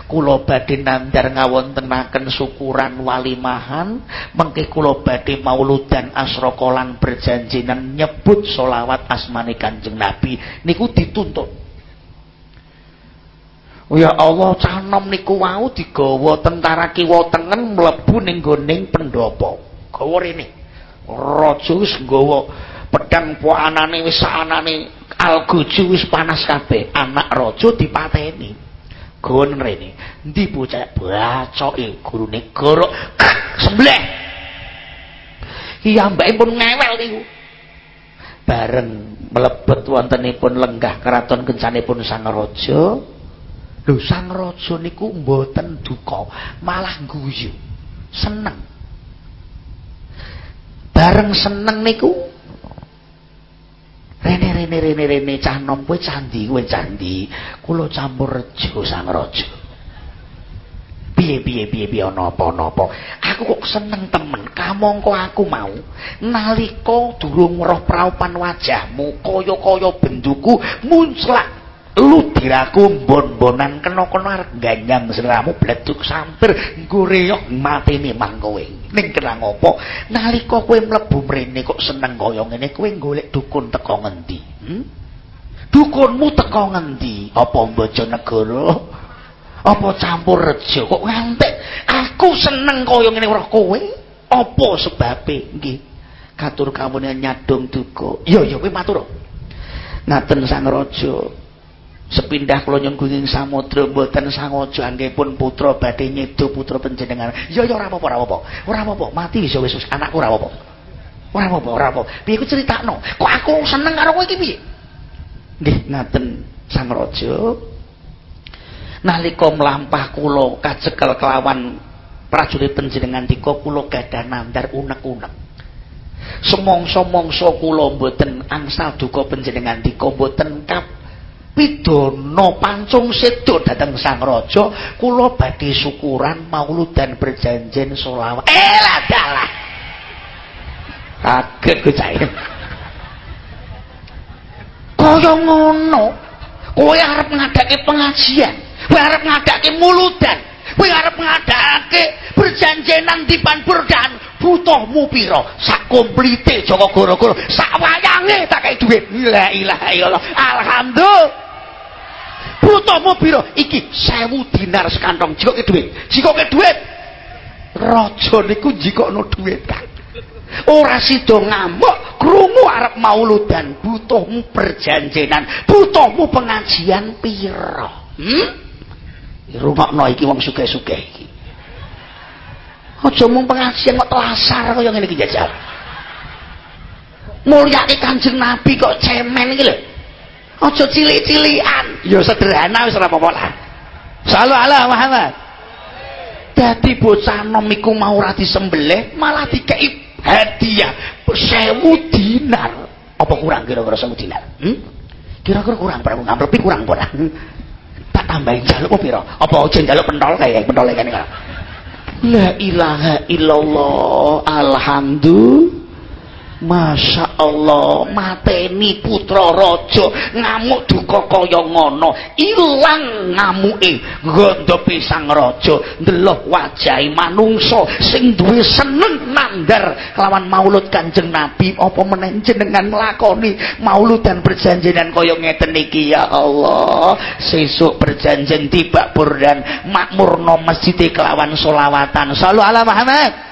Kula badhe nandar ngawontenaken syukuran walimahan mengke kula badhe mauludan asraka lan berjanjinan nyebut selawat asmane Kanjeng Nabi. Niku dituntut. Oh ya Allah canom niku wau digawa tentara kiwa tengen mlebu ning gone pendopo. Gawa rene. Raja wis nggawa pedang puanane wis anane algojo wis panas kabeh. Anak raja dipateni. Gon rene ndi bocah bacoke gurune gorok. Sembleh. Iya mbake pun ngewel niku bareng mlebet wontenipun lenggah keraton kencanipun sang raja. Lho sang raja niku mboten duka malah guyu seneng bareng seneng niku. Rene rene rene rene cah nom kowe candi kowe candi kula campur rejo sang raja piye piye piye piye ana apa-apa aku kok seneng temen. Kamangka aku mau nalika durung roh praupan wajahmu kaya-kaya benduku munclak lu diraku bon-bonan kena-kena arep ganyang sliramu bleduk sampir nggo reyok matine mang kowe. Ning kenang apa? Nalika kowe mlebu mrene kok seneng kaya ngene kowe golek dukun teko ngendi? Hmm? dukunmu teko ngendi? Apa mbojo negara? Apa campur rejo? Kok ngantek? Aku seneng kaya ngene ora kowe. Apa sebabe? Nggih. Katur kawune nyadong duka. Iya kowe matur. Ngaten sang raja sepindah kula nyun gunging samudra mboten sangojo anggepun putra badhe nyedo putra panjenengan. Ya ya ora apa-apa ora apa-apa. Ora apa-apa mati wis wis. Anakku ora apa-apa. Ora apa-apa ora apa piye ku critakno kok aku seneng karo kowe iki piye? Nggih ngaten sang raja nalika mlampah kula kacekel kelawan prajurit panjenengan dika kula gadah nandar unek-unek. Semongso-mongso kula mboten angsal duka panjenengan dika mboten kap pidana pancung sedo dateng sang raja kula badhe syukuran maulud dan berjanjen selawat. Eh dalah kaget kowe cah kaya ngono. Kowe arep ngadake pengajian kowe arep ngadake muludan kowe arep ngadake berjanjenan di panburdan butuhmu piro sak komplite Joko Goro-goro sak wayange tak kei duit la ilaha illallah. Alhamdulillah butuhmu piro iki sewu dinar sekantong. Jikoke duit. Jikoke duit? Raja niku jikokno duit kan ora sida ngamuk krungu arep mauludan. Butuhmu perjanjenan butuhmu pengajian piro? Hmm? Rungokno iki wong sugih-sugih iki. Mung pengajian kok telasar kaya ngene iki jajal. Mulyake kanjeng nabi kok cemen lho aja cilik-cilikan. Ya sederhana wis ora apa-apa lah. Sallu ala Muhammad. Dadi bocah nom iku mau ora disembelih malah dikei hadiah sewu dinar. Apa kurang? Kira-kira sewu dinar. Hmm? kira-kira kurang berapa ngambil kurang pun tak tambahin jaluk piro? Apa aja jaluk pentol kayak pentol kayak ini la ilaha illallah alhamdulillah Masya Allah mateni putra raja ngamuk duka kaya ngono. Ilang ngamuke gondope sang raja. Ndelok wajahe manungsa sing duwe seneng nandar kelawan maulud Kanjeng Nabi apa meneh jenengan nglakoni? Maulud dan perjanjian kaya ngeten iki ya Allah. Sesuk perjanjian tiba burdan makmurno masjid kelawan solawatan sallu ala Muhammad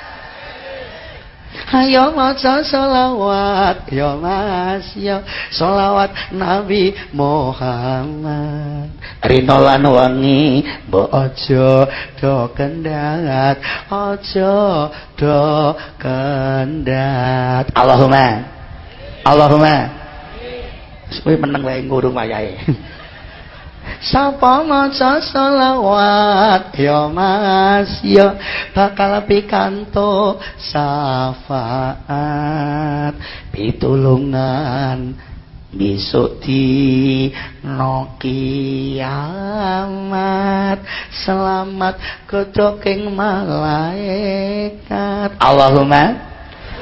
Ayo maca selawat. Ya mas ya. Selawat Nabi Muhammad. Rino lan wangi Bo ojo do kendat. Ojo do kendat. Allahumma. Allahumma. Supaya menang wae ngurung wayahe Sapa maca selawat? Ya Mas. Ya bakal pikanto syafaat. Pitulungan besok di no selamat kecoking malaikat. Allahumma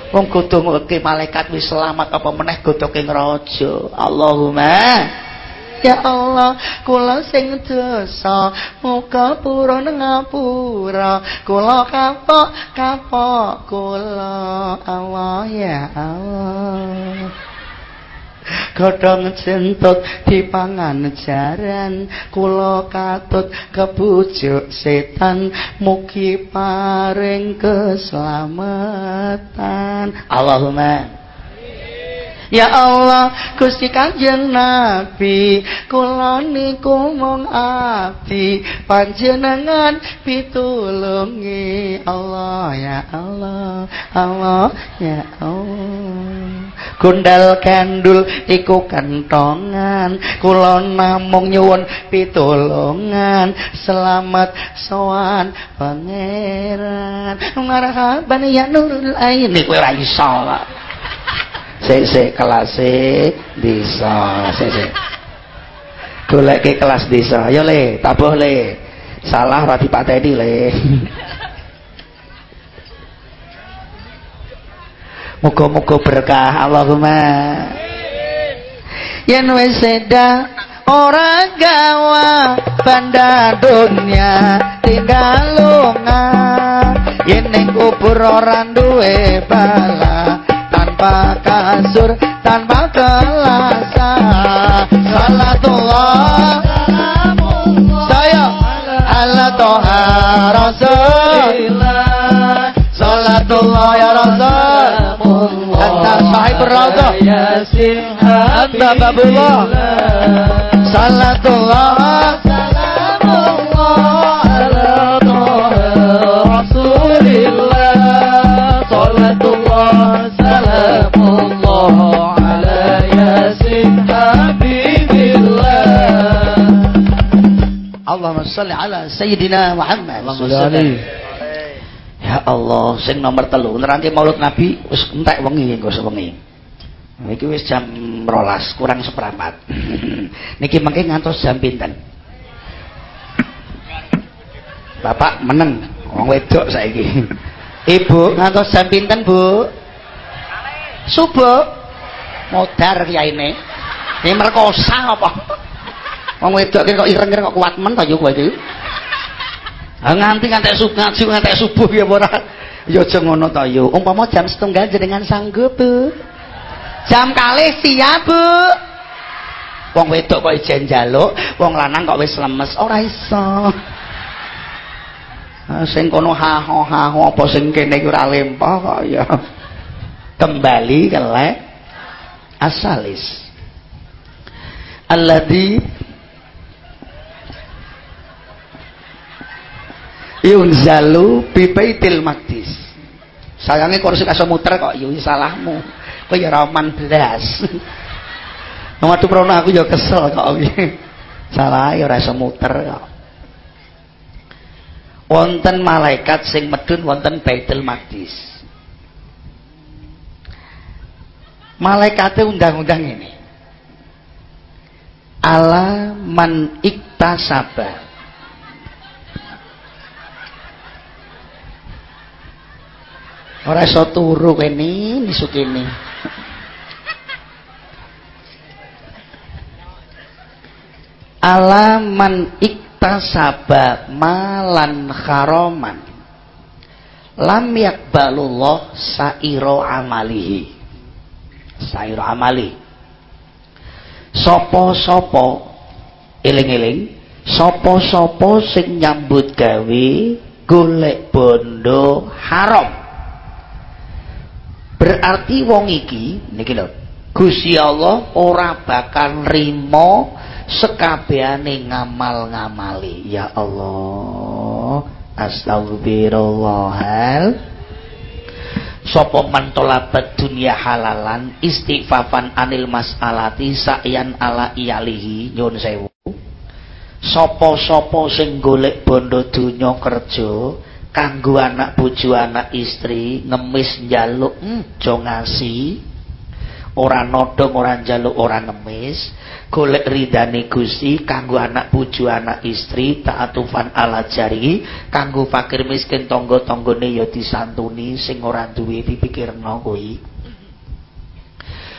wong kudu ngeke malaikat wis selamat apa meneh godoking raja. Allahumma Ya Allah, kula sing dosa, muga pura ngapura. Kula kapok, kapok kula. Allah ya Allah. godhong jentut dipangan jaran kula katut kebujuk setan mugi paring keselamatan Allahumma Ya Allah, Gusti Kanjeng Nabi, kula niku mung abdi panjenengan pitulungi Allah ya Allah, Allah ya Allah. Gundal gandul iku kentongan, kula namung nyuwun pitulungan, selamat sowan pangeran. Marhaban ya nurul aini kowe ora iso sik sik kelas desa sik sik goleke kelas desa ayo le tabuh le. Salah ora dipateni le. Muga-muga berkah Allahumma. Yen wis seda ora gawa banda dunya tinggal lunga. Yen ning kubur ora duwe bala tanpa kasur tanpa kelasa salatullah saya ala toha rasulillah salatullah ya rasul. Anta sahib rasul anta babullah. Salatullah salli ala sayyidina Muhammad Ya Allah, sing nomor telu neranti Maulid Nabi wis entek wengi engko sewengi. Iki wis jam 12 kurang seperempat. Niki mengke ngantos jam pinten? Bapak meneng wong wedok saiki. Ibu ngantos jam pinten, Bu? Subuh. Modar kiyaine. Ini merkosa apa? Wong wedok kok ireng-ireng kok kuat men to yo kowe iki. Ha nganti ngantek subuh ngaji ngantek subuh ya ora. Ya aja ngono to yo. Umpama jam setunggal jenengan sanggup, Bu. Jam kalih siap, Bu. Wong wedok kok ijen njaluk, wong lanang kok wis lemes, ora iso. Sing kono ha ha ho apa sing kene iki ora lempah kok ya. Kembali kelek asalis. Alladzi yunzalu bi baitil maqdis. Sayange kursi kaso muter kok. Yo salahmu. Kowe ya roman blas. Nomor prono aku ya kesel kok. Salah ya ora iso muter kok. Wonten malaikat sing medun wonten baitul maqdis. Malaikate undang-undang ini. Ala man iktasaba ora iso turu kene nisukene alaman iktasaba malan kharoman. Lam yakbalullah sairo amalihi. Sairo amali. Sopo-sopo eling-eling sopo-sopo sing nyambut gawe golek bondo haram berarti wong iki niki lho Gusti Allah ora bakal nrimo sekabehane ngamal-ngamali. Ya Allah astagfirullahal. Sapa mentolabat dunia halalan istighfafan anil mas'alati sa'yan ala iyalihi nyun sewu. Sapa-sapa sing golek bondo donya kerja kanggo anak bojo anak istri ngemis njaluk hmm, aja ngasi. Ora nodong ora njaluk ora ngemis. Golek ridane Gusti kanggo anak bojo anak istri taatufan ala jari. Kanggo fakir miskin tangga-tanggane ya disantuni sing ora duwe dipikirno kuwi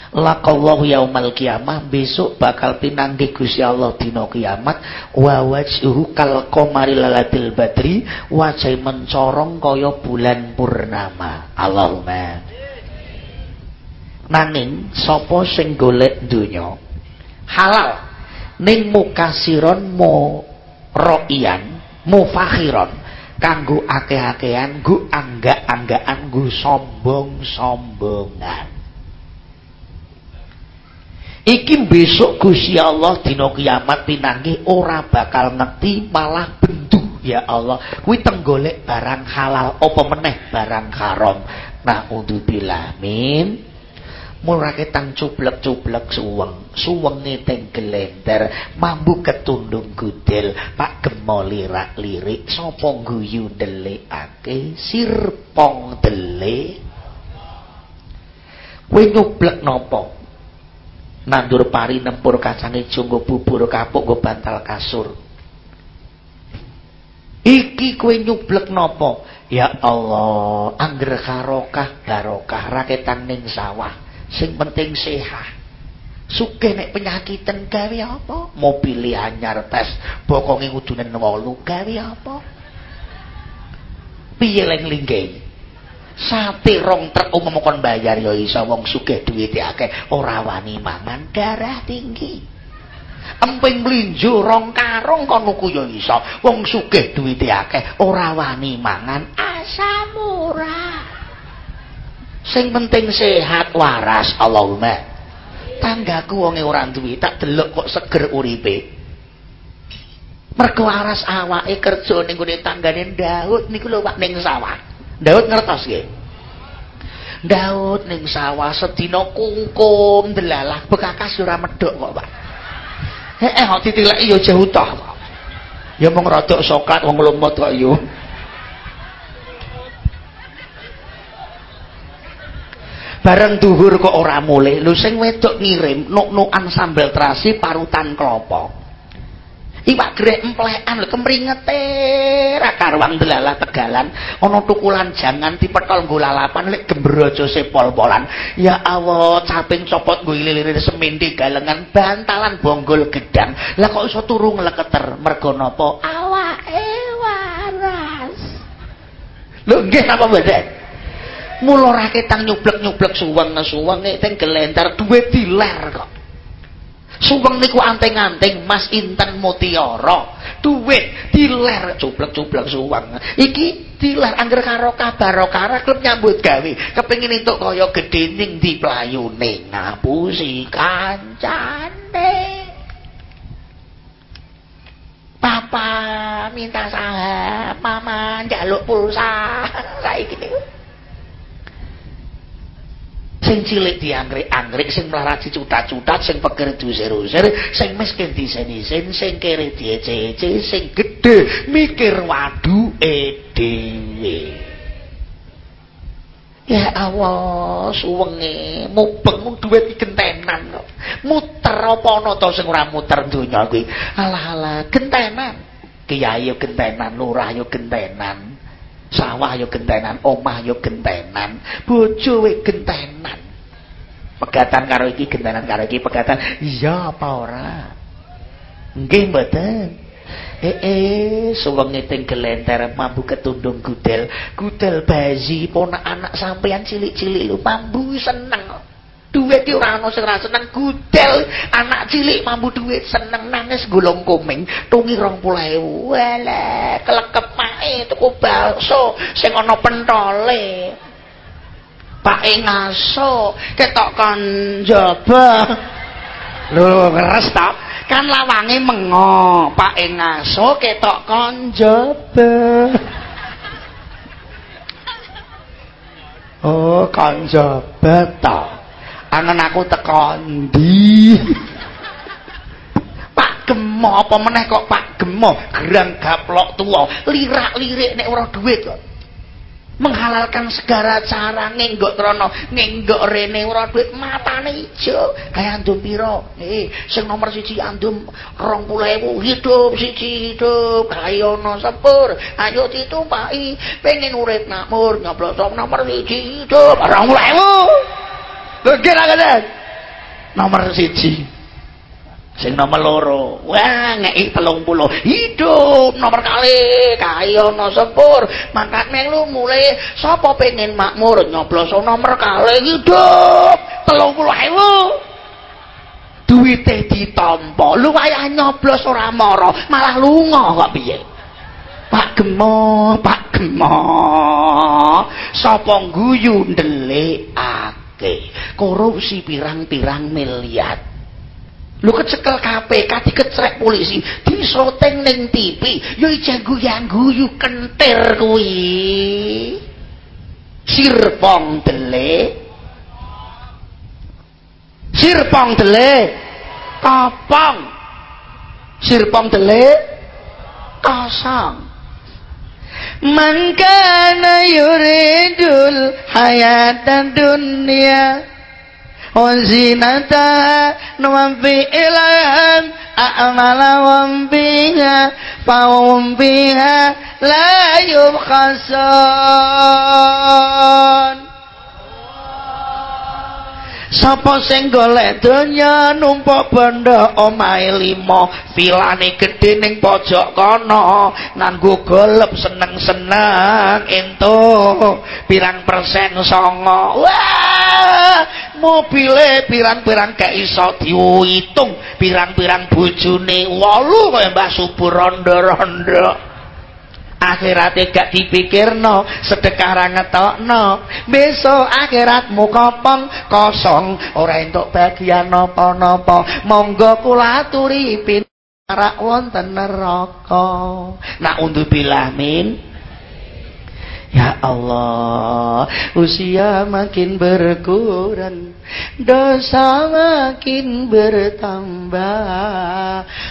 laqallahu yaumal kiamah besok bakal pinanggih Gusti Allah dina kiamat. Wa wajhuhu kal qamari lalatil badri wajah mencorong kaya bulan purnama. Allahumma nanging sapa sing golek donya? Halal. Ning mukasiron mo roian mufakhiron kanggo akeh-akehan nggo anggak-anggaan nggo sombong-sombongan Iki besok Gusti Allah dina kiamat pinanggih ora bakal ngerti malah bendu ya Allah. Kuwi tenggolek barang halal apa meneh barang haram. Nah, udzubillah min. Mulake tang cublek-cublek suweng, suwenge teng gelender, mambu ketundung gudel, Pak Gemo lirak-lirik, sapa guyu ndelikake, sirpong delik. Kowe nyublek napa? Nandur pari nempur kacang ijo nggo bubur kapuk nggo bantal kasur. Iki kowe nyublek nopo ya Allah angger karokah barokah raketan ning sawah. Sing penting sehat. Sugih nek penyakitan gawe apa? Mobil anyar tes bokonge kudune 8 gawe apa? Piye leng sate rong truk umum kon bayar ya iso wong sugih duwite akeh. Ora wani mangan darah tinggi. Emping mlinjo rong karung kon nuku ya iso. Wong sugih duwite akeh ora wani mangan asam murah sing penting sehat waras Allahumma. Tanggaku wonge ora duwe tak delok kok seger uripe. Mergo waras awake kerja ning gone tanggane Daud niku lho Pak ning sawah Daud ngertos nggih. Daud ning sawah sedina kungkum delalah bekakas ora medhok kok, Pak. Heeh, kok ditileki ya jauh toh. Ya mung rada soklat wong lumut kok yo. Bareng dhuwur kok ora mulih. Lho sing wedok ngirim nuk-nukan sambel terasi parutan klopo. Iwak grek emplekan lho kemringete. Ra karwang delalah tegalan. Ana tukulan jangan dipethol nggo lalapan lek gembrojo sepol-polan. Ya Allah caping copot nggo lilir semende galengan bantalan bonggol gedang. Lah kok iso turu ngleketer? Mergo napa? Awake waras. Lho nggih napa mboten mulorake tang nyublek-nyublek suweng-suweng teng gelentar duwe diler kok Suweng niku anteng-anteng Mas Inten Mutiara. Duit diler cuplek-cuplek suweng. Iki diler angger karo kabar karo klub nyambut gawe. Kepengin entuk kaya gedhe ning di playune ngapusi kancane. Papa minta saham, mama njaluk pulsa. Saiki niku. Sing cilik dianggrek-anggrek sing mlarat dicutat-cutat sing peker diusir-usir sing miskin disen-isen sing kere diece-ece sing gedhe mikir wadu dhewe Ya Allah, suwenge mubeng dhuwit gentenan kok. Muter apa ana to sing ora muter donya kuwi. Alah-alah, gentenan. Kiai yo gentenan, lurah yo gentenan. Sawah yo gentenan, omah yo gentenan, bojo we gentenan. Pegatan karo iki gentenan karo iki pegatan. Iya apa ora? Nggih mboten. Eh eh suwenge teng gelenter mambu ketundung gudel, gudel bayi ponak anak sampean cilik-cilik lu mambu seneng. Duit ki ora ana sing ra seneng gudel anak cilik mambu duit seneng nangis gulung kuming tungi 20000 wala kelekep mae tuku bakso sing ana pentole. Pak ngaso ketok kon jaba lho ngeres ta. Kan lawange mengo Pak ngaso ketok kon jaba Oh, kan jabat ta. Angen aku teko ndi? Pak Gemo apa meneh kok Pak Gemo? Gerang gaplok tuwa. Lirak-lirik nek ora duit kok. Menghalalkan segala cara ngenggok trono ngenggok rene ora duit matane ijo. Kaya andum piro? Eh sing nomor siji andum rong puluh hidup siji hidup. Kaya ana sepur. Ayo ditumpaki. Pengen urip makmur nyoblos nomor siji hidup. Rong kira nomor siji. Sing nomor loro. Wah ngeki telung puluh. Hidup nomor kali. Kaya no sepur. Mangkat melu mulai sapa pengen makmur? Nyoblos nomor kali. Hidup telung puluh ewu. Duwite ditampa. Lu wayah nyoblos ora mara malah lunga kok piye? Pak Gemo, Pak Gemo. Sapa guyu ndelikake korupsi pirang-pirang miliar. Lu kecekel KPK dikecrek polisi, disoteng ning TV, yo ijeng guyang-guyu kentir kuwi. Sirpong dele. Sirpong dele. Kopong. Sirpong dele. Kosong. Man kana yuridul hayata dunya Wazinata nuwampi ilaham A'amala wampiha Fawampiha la yubkhason Sapa sing golek donya numpuk bondo omahe limo vilane gedhe ning pojok kono nganggo golep seneng-seneng entuk pirang persen songo. Wah mobile pirang-pirang gak iso diitung. Pirang-pirang bojone 8 kaya Mbah Subur rondo-rondo akhirate gak dipikirno sedekah ra ngetokno. Besok akhiratmu kopong kosong. Ora entuk bagian napa-napa. Monggo kula aturi pinarak wonten neraka. Nak undu bilah min Ya Allah, usia makin berkurang, dosa makin bertambah,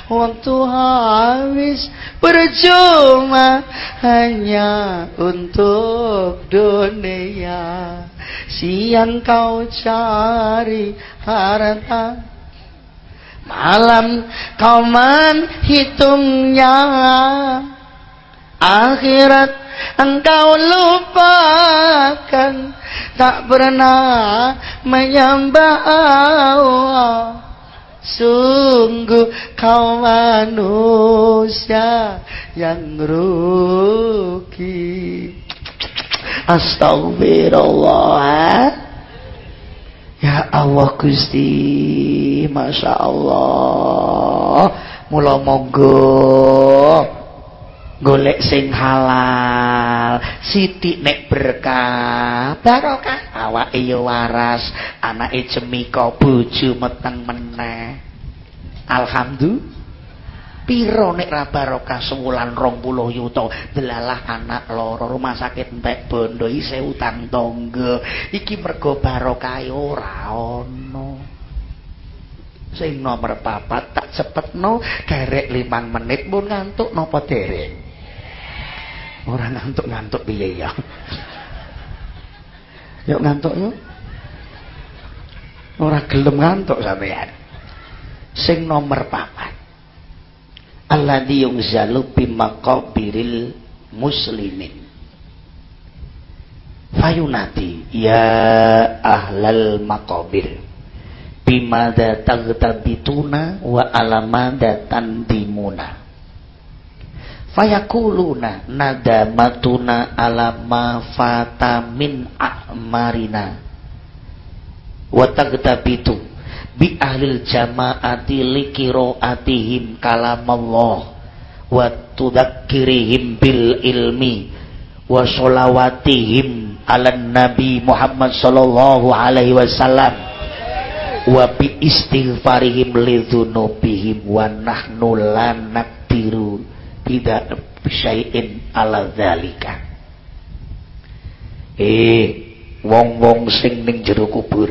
waktu habis percuma hanya untuk dunia. Siang kau cari harta, malam kau menghitungnya, akhirat engkau lupakan. Tak pernah menyembah Allah. Sungguh kau manusia yang rugi. Astagfirullah Ya Allah Gusti Masya Allah. Mula monggo golek sing halal sithik nek berkah. Barokah awake ya waras anake cemika bojo meteng meneh. Alhamdulillah. Piro nek ra barokah sewulan 20 yuta? Delalah anak loro rumah sakit entek bondo isih utang tangga. Iki mergo barokah ora ono. Sing nomor papat tak cepetno derek limang menit pun ngantuk napa derek Orang ngantuk-ngantuk piye ya? Yuk ngantuk yuk. Ora gelem ngantuk sampean. Sing nomor papat. Alladzi yungzalu bimaqabiril muslimin. Fayunati ya ahlal maqabir bimada tagtabituna wa alamada tandimuna fayakuluna nadamatuna ala ma fata min a'marina. Wa tagtabitu bi ahlil jama'ati likiroatihim kalamallah wa tudakkirihim bil ilmi wa sholawatihim ala nabi Muhammad sallallahu alaihi wasallam wa bi istighfarihim lidzunubihim wa nahnu lan nakdiru tidak syai'in ala dzalika eh wong-wong sing ning jero kubur.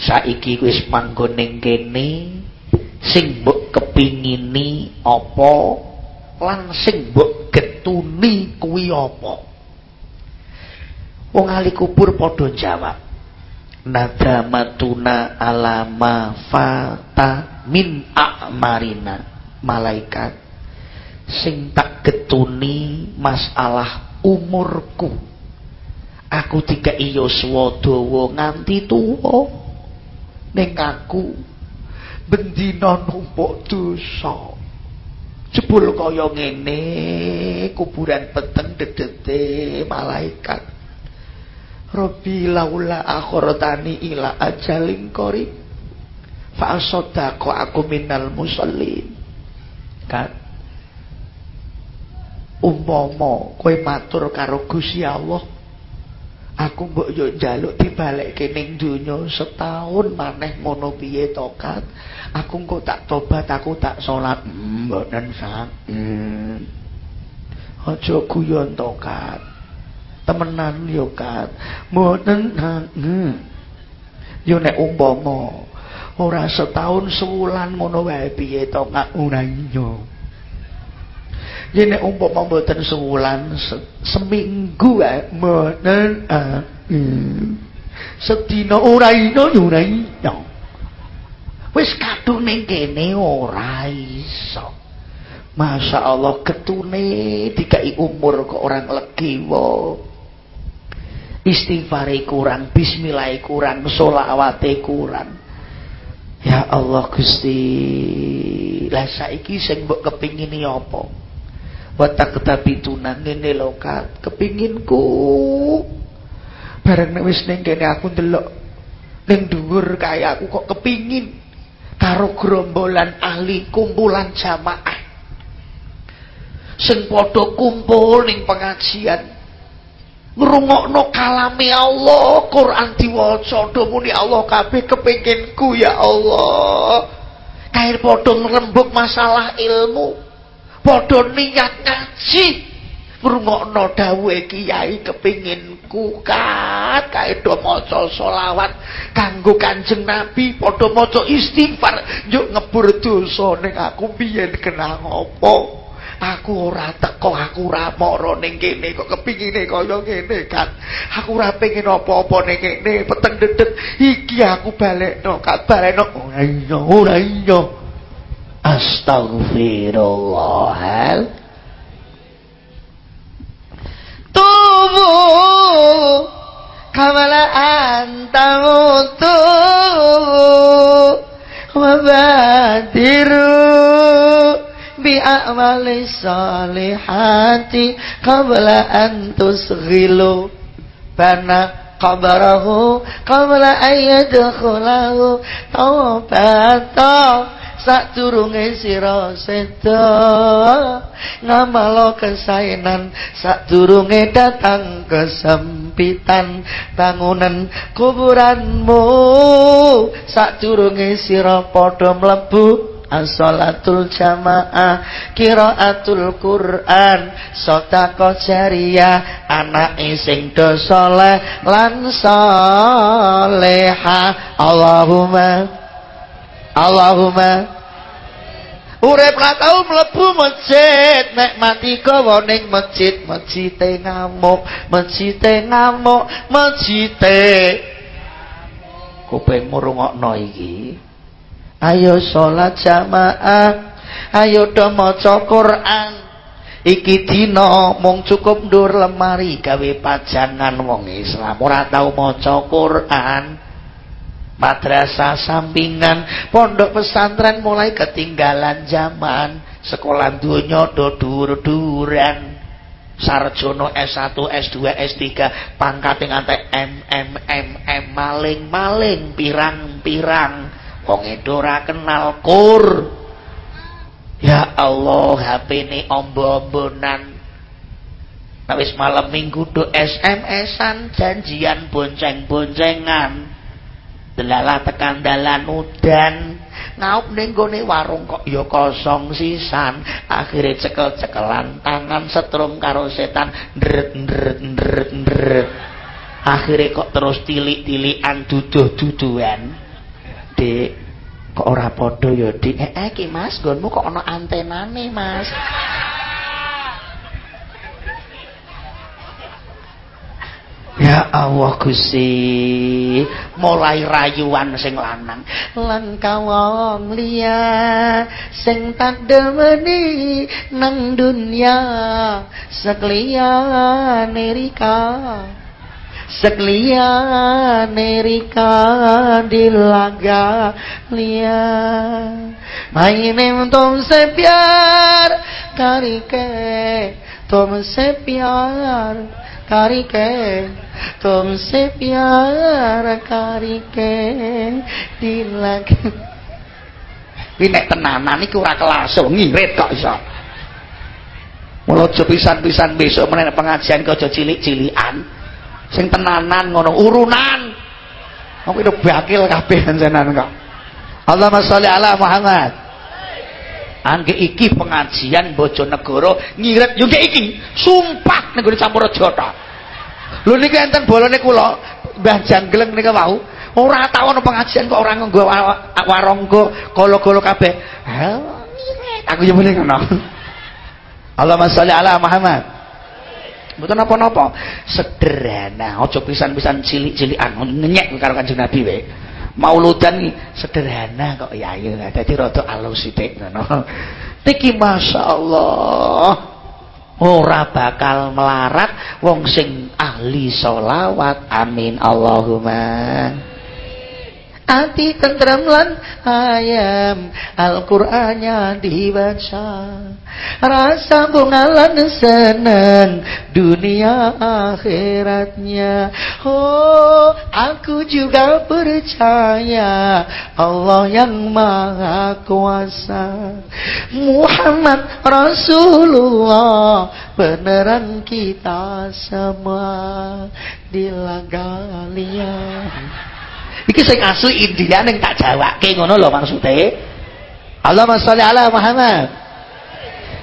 Saiki wis manggon ning kene sing mbok kepingini apa lan sing mbok getuni kuwi apa. Wong ahli kubur padha jawab nadamatuna alama fata min a'marina malaikat sing tak getuni masalah umurku. Aku dikai yuswa dawa nganti tuwa. Ning aku bendina numpuk dosa. Jebul kaya ngene kuburan peteng dedete malaikat. Rabbi laula akhiratani ila ajalin qarib. Fa aku minal musallin kan umpama kowe matur karo Gusti Allah aku mbok yo njaluk dibalekke ning donya setahun maneh ngono piye tokat aku engko tak tobat aku tak salat. Mboten sak aja guyon tokat temenan yo kat. Mboten nek umpama ora setahun sewulan ngono wae piye to ora Yen umpama mboten sewulan se seminggu wae mboten ah, hmm. sedina ora ino yo ora ino. Wis kadung ning kene ora iso. Masya Allah ketune dikai umur kok orang legi Istighfare kurang, bismillah kurang, sholawate kurang. Ya Allah Gusti, lah saiki sing mbok kepingini apa? watak tapi tunang ngene lho kat kepinginku. Bareng nek wis ning kene aku ndelok ning dhuwur kaya aku kok kepingin karo gerombolan ahli kumpulan jamaah. Sing padha kumpul ning pengajian ngrungokno kalame Allah Quran diwaca Allah kabeh kepinginku ya Allah. Kair padha ngrembug masalah ilmu padha niat ngaji ngrungokno dawuhe kiai kepingin kukat kae do maca selawat kanggo Kanjeng Nabi padha maca istighfar njuk ngebur dosa ning aku biyen kena ngopo aku ora teko aku ora mara ning kene kok kepingine kaya ngene kan aku ora pengin apa-apa ning kene peteng dedet. Iki aku balekno kat balekno. Ora iya ora iya. Astaghfirullah Tubu Kamala anta mutu Wabadiru Bi'amali salihati Qabla an tusghilu Bana qabarahu Qabla ayyadkhulahu Tawbata sadurunge sira seda ngamalo kesainan sadurunge datang kesempitan. Bangunan kuburanmu sadurunge sira padha mlebu As-salatul jamaah Kiraatul Quran Sotako jariyah Anak sing do soleh Lan soleha Allahumma Allahumma. Urip ra tau mlebu masjid, nek mati gawa ning masjid, masjide ngamuk, masjide ngamuk, masjide. Kuping mrungokno iki. Ayo salat jamaah, ayo do maca Quran. Iki dina mung cukup ndur lemari gawe pajangan wong Islam ora tau maca Quran madrasah sampingan, pondok pesantren mulai ketinggalan zaman, sekolah dunia do dur-duran. Sarjono S1, S2, S3, pangkat yang antek M, M, M, M, maling-maling, pirang-pirang. Wong ora kenal kur. Ya Allah, HP ini ombo-ombonan. Wis malam minggu do SMS-an janjian bonceng-boncengan. Delala tekan dalan udan. Ngaup ning gone warung kok ya kosong sisan. Akhire cekel-cekelan tangan setrum karo setan. Ndret ndret ndret ndret akhire kok terus tilik-tilikan duduh-duduhan. Dik kok ora ya dik? Eh, eh ki mas nggonmu kok ana antenane mas? Ya Allah Gusti, mulai rayuan sing lanang. Lan kawong liya sing tak demeni nang dunya sekliyane rika Sekliane di laga lia mainin tom sepiar karike Tom sepiar karike Tom sepiar karike di laga nek tenanan iki ora kelas ngirit kok iso. Mulut pisan-pisan besok menek pengajian kok aja cilik-cilikan. Sing tenanan ngono urunan. Kok itu bakil kabeh jenengan kok. Allahumma sholli ala Muhammad. Angge iki pengajian Bojonegoro ngirit yo iki. Sumpah ning aja tok. Lho niki enten bolone kula Mbah Jangleng nika wau ora tau ana pengajian kok ora nggo waronggo kolo-kolo kabeh. Aku yo muni ngono. Allahumma sholli ala Muhammad. Mboten napa-napa, sederhana, aja pisan-pisan cilik-cilikan nyek karo Kanjeng Nabi wae. Mauludan sederhana kok. Ya ayo dadi rada alus sithik ngono. Niki masyaallah ora bakal melarat wong sing ahli solawat amin. Allahumma Ati tenteram lan ayam Al-Qur'annya dibaca. Rasa bungalan senang Dunia akhiratnya. Oh aku juga percaya Allah yang maha kuasa. Muhammad Rasulullah Beneran kita semua Dilagalian Iki sing asli India ning tak jawake ngono lho maksude. Allahumma sholli ala Muhammad.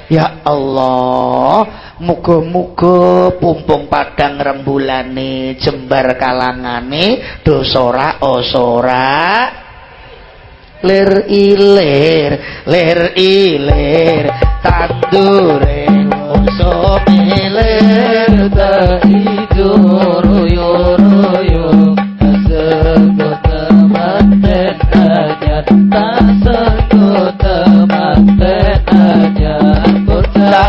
Ya Allah, muga-muga pumpung padang rembulane jembar kalangane dosora osora lir ilir lir ilir tandure oso milir ta idur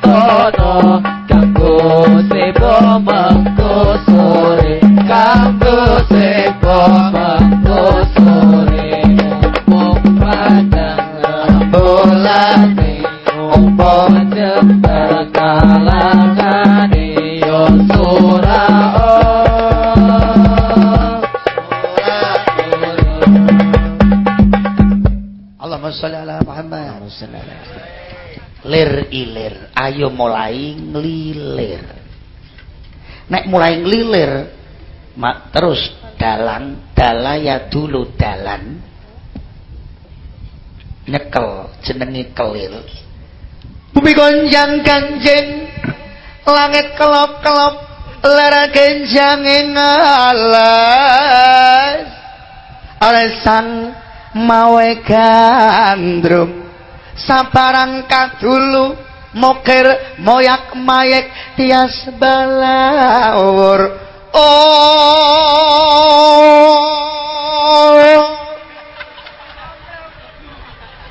tono kanggo sebo mengko sore kanggo sebo mengko sore mong padang bolane opo jembar kalangane yo sura Allahumma salli ala Muhammad. Allahumma salli ala Muhammad. Lir ilir. Ayo mulai nglilir nek mulai nglilir mak terus dalan dalaya dulu dalan. Nyekel jenenge kelil bumi gonjang kanjeng langit kelop-kelop lara kenjang alas. Alasan mawe gandrum sabarang kadulu mokir moyak mayek tias balawur oh.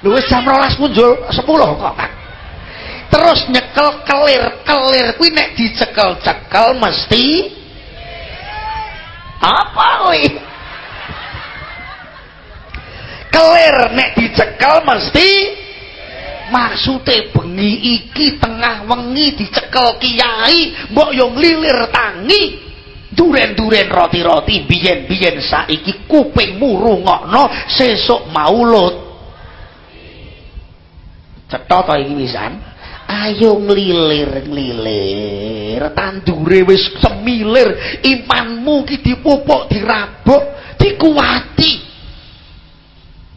Lu jam rolas muncul sepuluh kok terus nyekel kelir kelir kuwi nek dicekel-cekel mesti apa kuwi? Kelir nek dicekel mesti maksude bengi iki tengah wengi dicekel kiai mbok yo nglilir tangi. Duren-duren roti-roti biyen-biyen saiki kupingmu rungokno sesuk maulud cetha to iki pisan? Ayo nglilir nglilir tandure wis semilir imanmu ki dipupuk dirabuk dikuati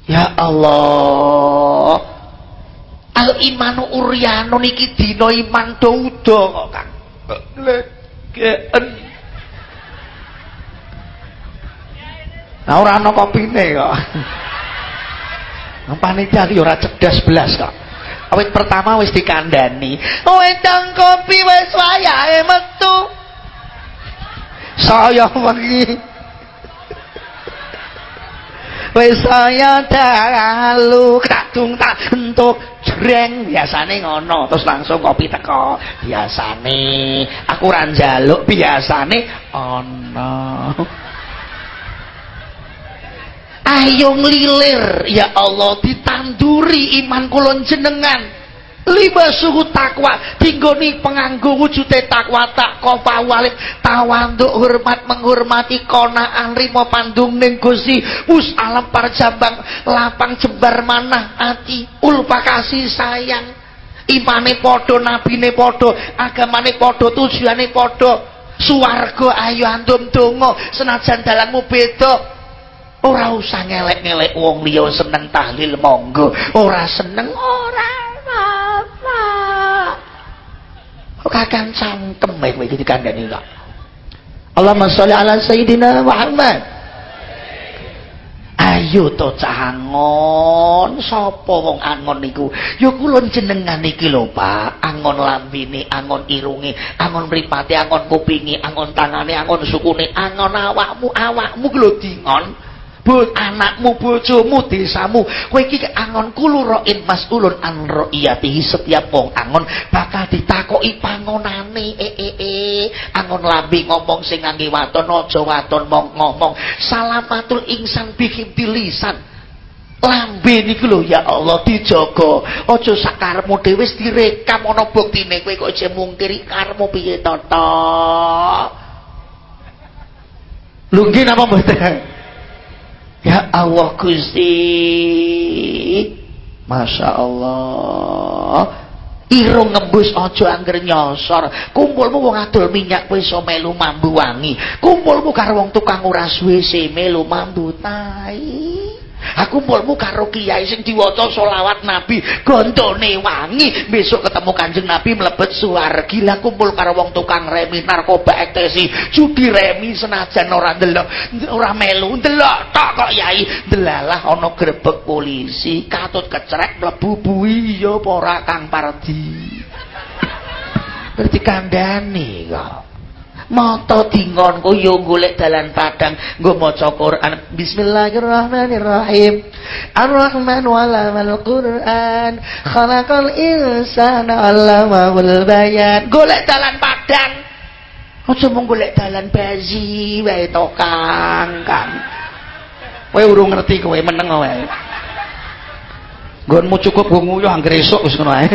ya Allah al imanu uryano niki dina iman do udo kok Kang legeen Nah ora ana kopine kok. Panitia iki ora cerdas belas kok. Awit pertama wis dikandani. Wedang kopi wis wayahe metu. Saya wengi. Wis saya dalu kadung tak entuk jreng. Biasane ngono terus langsung kopi teko. Biasane aku ora njaluk biasane ana ayo nglilir ya Allah ditanduri iman kula jenengan lima suhu takwa. Tinggoni penganggu wujudnya takwa tak kopa walid. Tawanduk hormat menghormati konaan rimo pandung ning gusi us alam parjambang lapang jembar manah ati. Ulpa kasih sayang. Imane podo nabine podo agamane podo tujuane podo suwargo ayo antum dongo senajan dalammu beda. Ora usah ngelek-ngelek wong liya seneng tahlil monggo. Ora seneng ora apa kok kakang cangkem bae kowe iki dikandani kok Allahumma sholli ala sayyidina Muhammad. Ayo to cangon. Sapa wong angon niku? Ya kula jenengan iki lho Pak. Angon lambene angon irunge angon mripate angon kupinge angon tangane angon sukune angon awakmu awakmu lho dingon but anakmu bojomu desamu. Kowe iki angon kuluroin masulun an roiyatihi setiap wong angon bakal ditakoki pangonane. Eh eh eh. Angon lambi ngomong sing ngangge waton aja waton mong ngomong. Salamatul insan bihim dilisan lambe niku lho ya Allah dijaga. Aja sakarepmu dhewe wis direkam ana buktine. Kowe kok aja mungkiri karepmu piye to to? Napa mboten? Ya Allah Gusti. Masya Allah. Irung ngembus aja angger nyosor. Kumpulmu wong adol minyak kowe iso melu mambu wangi. Kumpulmu karo wong tukang uras WC melu mambu tai. Aku mulmu karo kiai sing diwaca selawat nabi gontone wangi. Besok ketemu kanjeng nabi mlebet suwargi. Lah kumpul karo wong tukang remi narkoba ektesi. Judi remi senajan ora ndelok. Ora melu ndelok tok kok yai. Delalah ana grebek polisi katut kecrek mlebu bui ya ora Kang Pardi? Berarti kandhani kok mata dingon ku yo golek dalan padang nggo maca Quran. Bismillahirrahmanirrahim. Ar-Rahman walamal Quran. Khalaqal insana 'allamahul bayan. Golek dalan padang. Aja mung golek dalan bazi wae to Kang kowe urung ngerti kowe meneng wae. Nggonmu cukup nguyuh anggere esuk wis ngono ae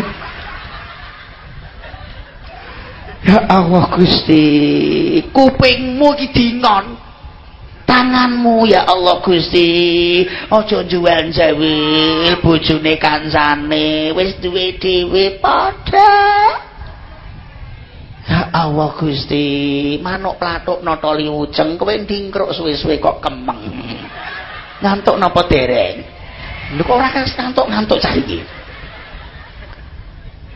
Ya Allah Gusti, kupingmu iki dingon. Tanganmu ya Allah Gusti, aja jual jawil bojone kancane, wis duwe dhewe padha. Ya Allah Gusti, manuk platuk nata liwujeng kowe ndingkruk suwe-suwe kok kemeng. Ngantuk napa dereng? Lho kok ora ngantuk ngantuk cah iki?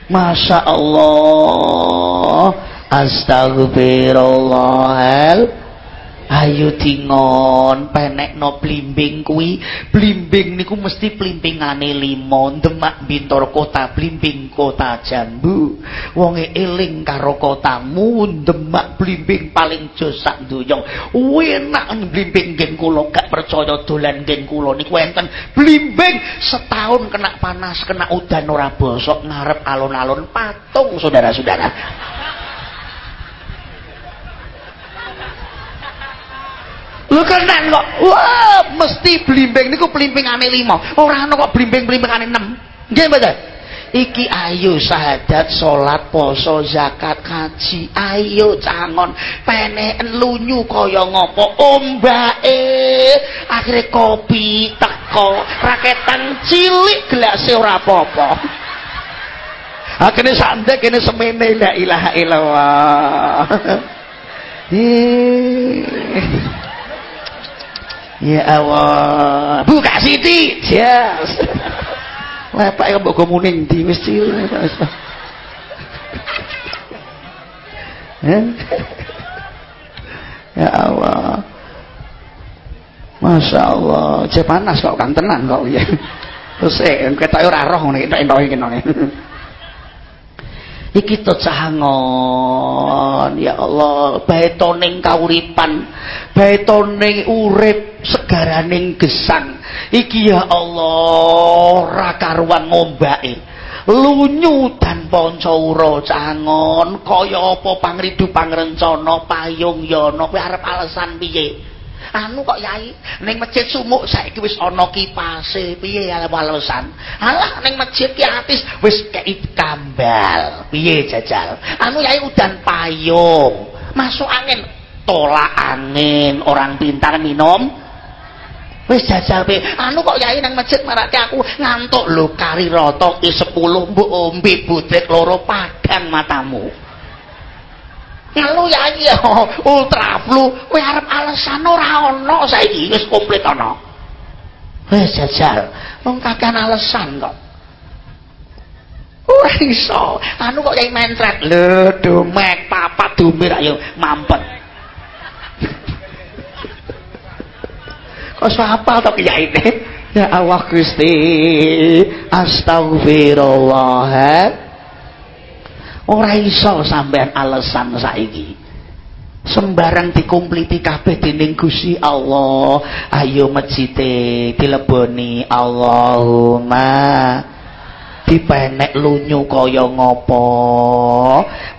Masya Allah. Astagfirullah ayo dingon penekno blimbing kuwi. Blimbing niku mesti blimbingane limo demak bintor kota blimbing kota jambu. Wonge eling karo kotamu demak blimbing paling jos sak donya enak blimbing ngen kula gak percaya dolan ngen kula niku enten. Blimbing setahun kena panas kena udan ora bosok ngarep alun-alun patung saudara-saudara Lho kenen kok. Wah, mesti blimbing niku blimbingane 5. Ora ana kok blimbing-blimbingane 6. Nggih mboten? Iki ayo syahadat, salat, poso, zakat, haji. Ayo cangon, peneken lunyu kaya ngopo ombake. Akhire kopi teko, raketan cilik gelase ora. Ha kene sandek kene semene la ilaha illallah. Ya Allah. Buka Siti. Yes. Lepek kok mbok muning ndi wis cilik. Ya Allah. Masya Allah, je panas kok kan tenan kok ya. Terus eh ketok ora roh ngene entok-entok iki ngene. Iki to cangon, ya Allah, baetoning kauripan, baetoning urip segaraning gesang. Iki ya Allah, ra karuan ngombake. Lunyu dan Pancaura cangon, kaya apa pangridu pangrencana payung yana, kowe arep alasan piye? anu kok yai ning masjid sumuk saiki wis ana kipase piye alasan alah ning masjid ki atis wis kei kambal piye jajal anu yai udan payung masuk angin tolak angin orang pintar minum wis jajal pe anu kok yai nang masjid marake aku ngantuk lho kari rata ki 10 mbok ombe budrek loro padang matamu Ngelu ya iya ultra flu kowe arep alasan ora ana saiki wis komplit ana. Wis jajal, wong alasan kok. Ora iso. Anu kok yai mentret. Lho, domek papat dumir ayo mampet. Kok apa to kiai Ya Allah Gusti. Astagfirullah. ora iso sampean alasan saiki sembarang dikumpliti kabeh dening Gusti Allah ayo mejite dileboni Allahumma dipenek lunyu kaya ngopo?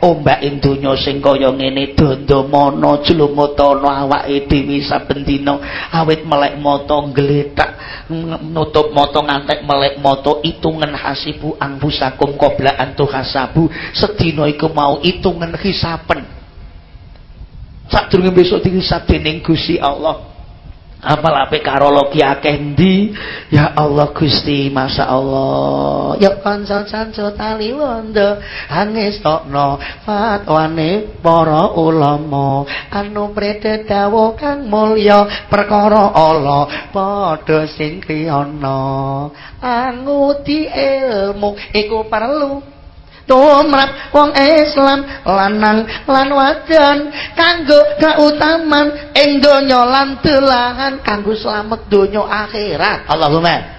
Ombak donya sing kaya ngene dandamana jlumutana awake dhewe saben dina awit melek mata gletak nutup mata ngantek melek mata itungan hasibu angbusakum qabla antu hasabu sedina iku mau itungan hisapen. Sadurunge besok dihisab dening Gusti Allah Apal apik karo ndi? Ya Allah Gusti, Masya Allah. Ya kanca-kanca tali wondo angestokno fatwane para ulama anu prede dawuh kang mulya perkara Allah padha sing kriyana. Anguti ilmu iku perlu tumrap wong Islam lanang lan wadon kanggo kautaman ing donya lan dolahan kanggo slamet donya akhirat. Allahumma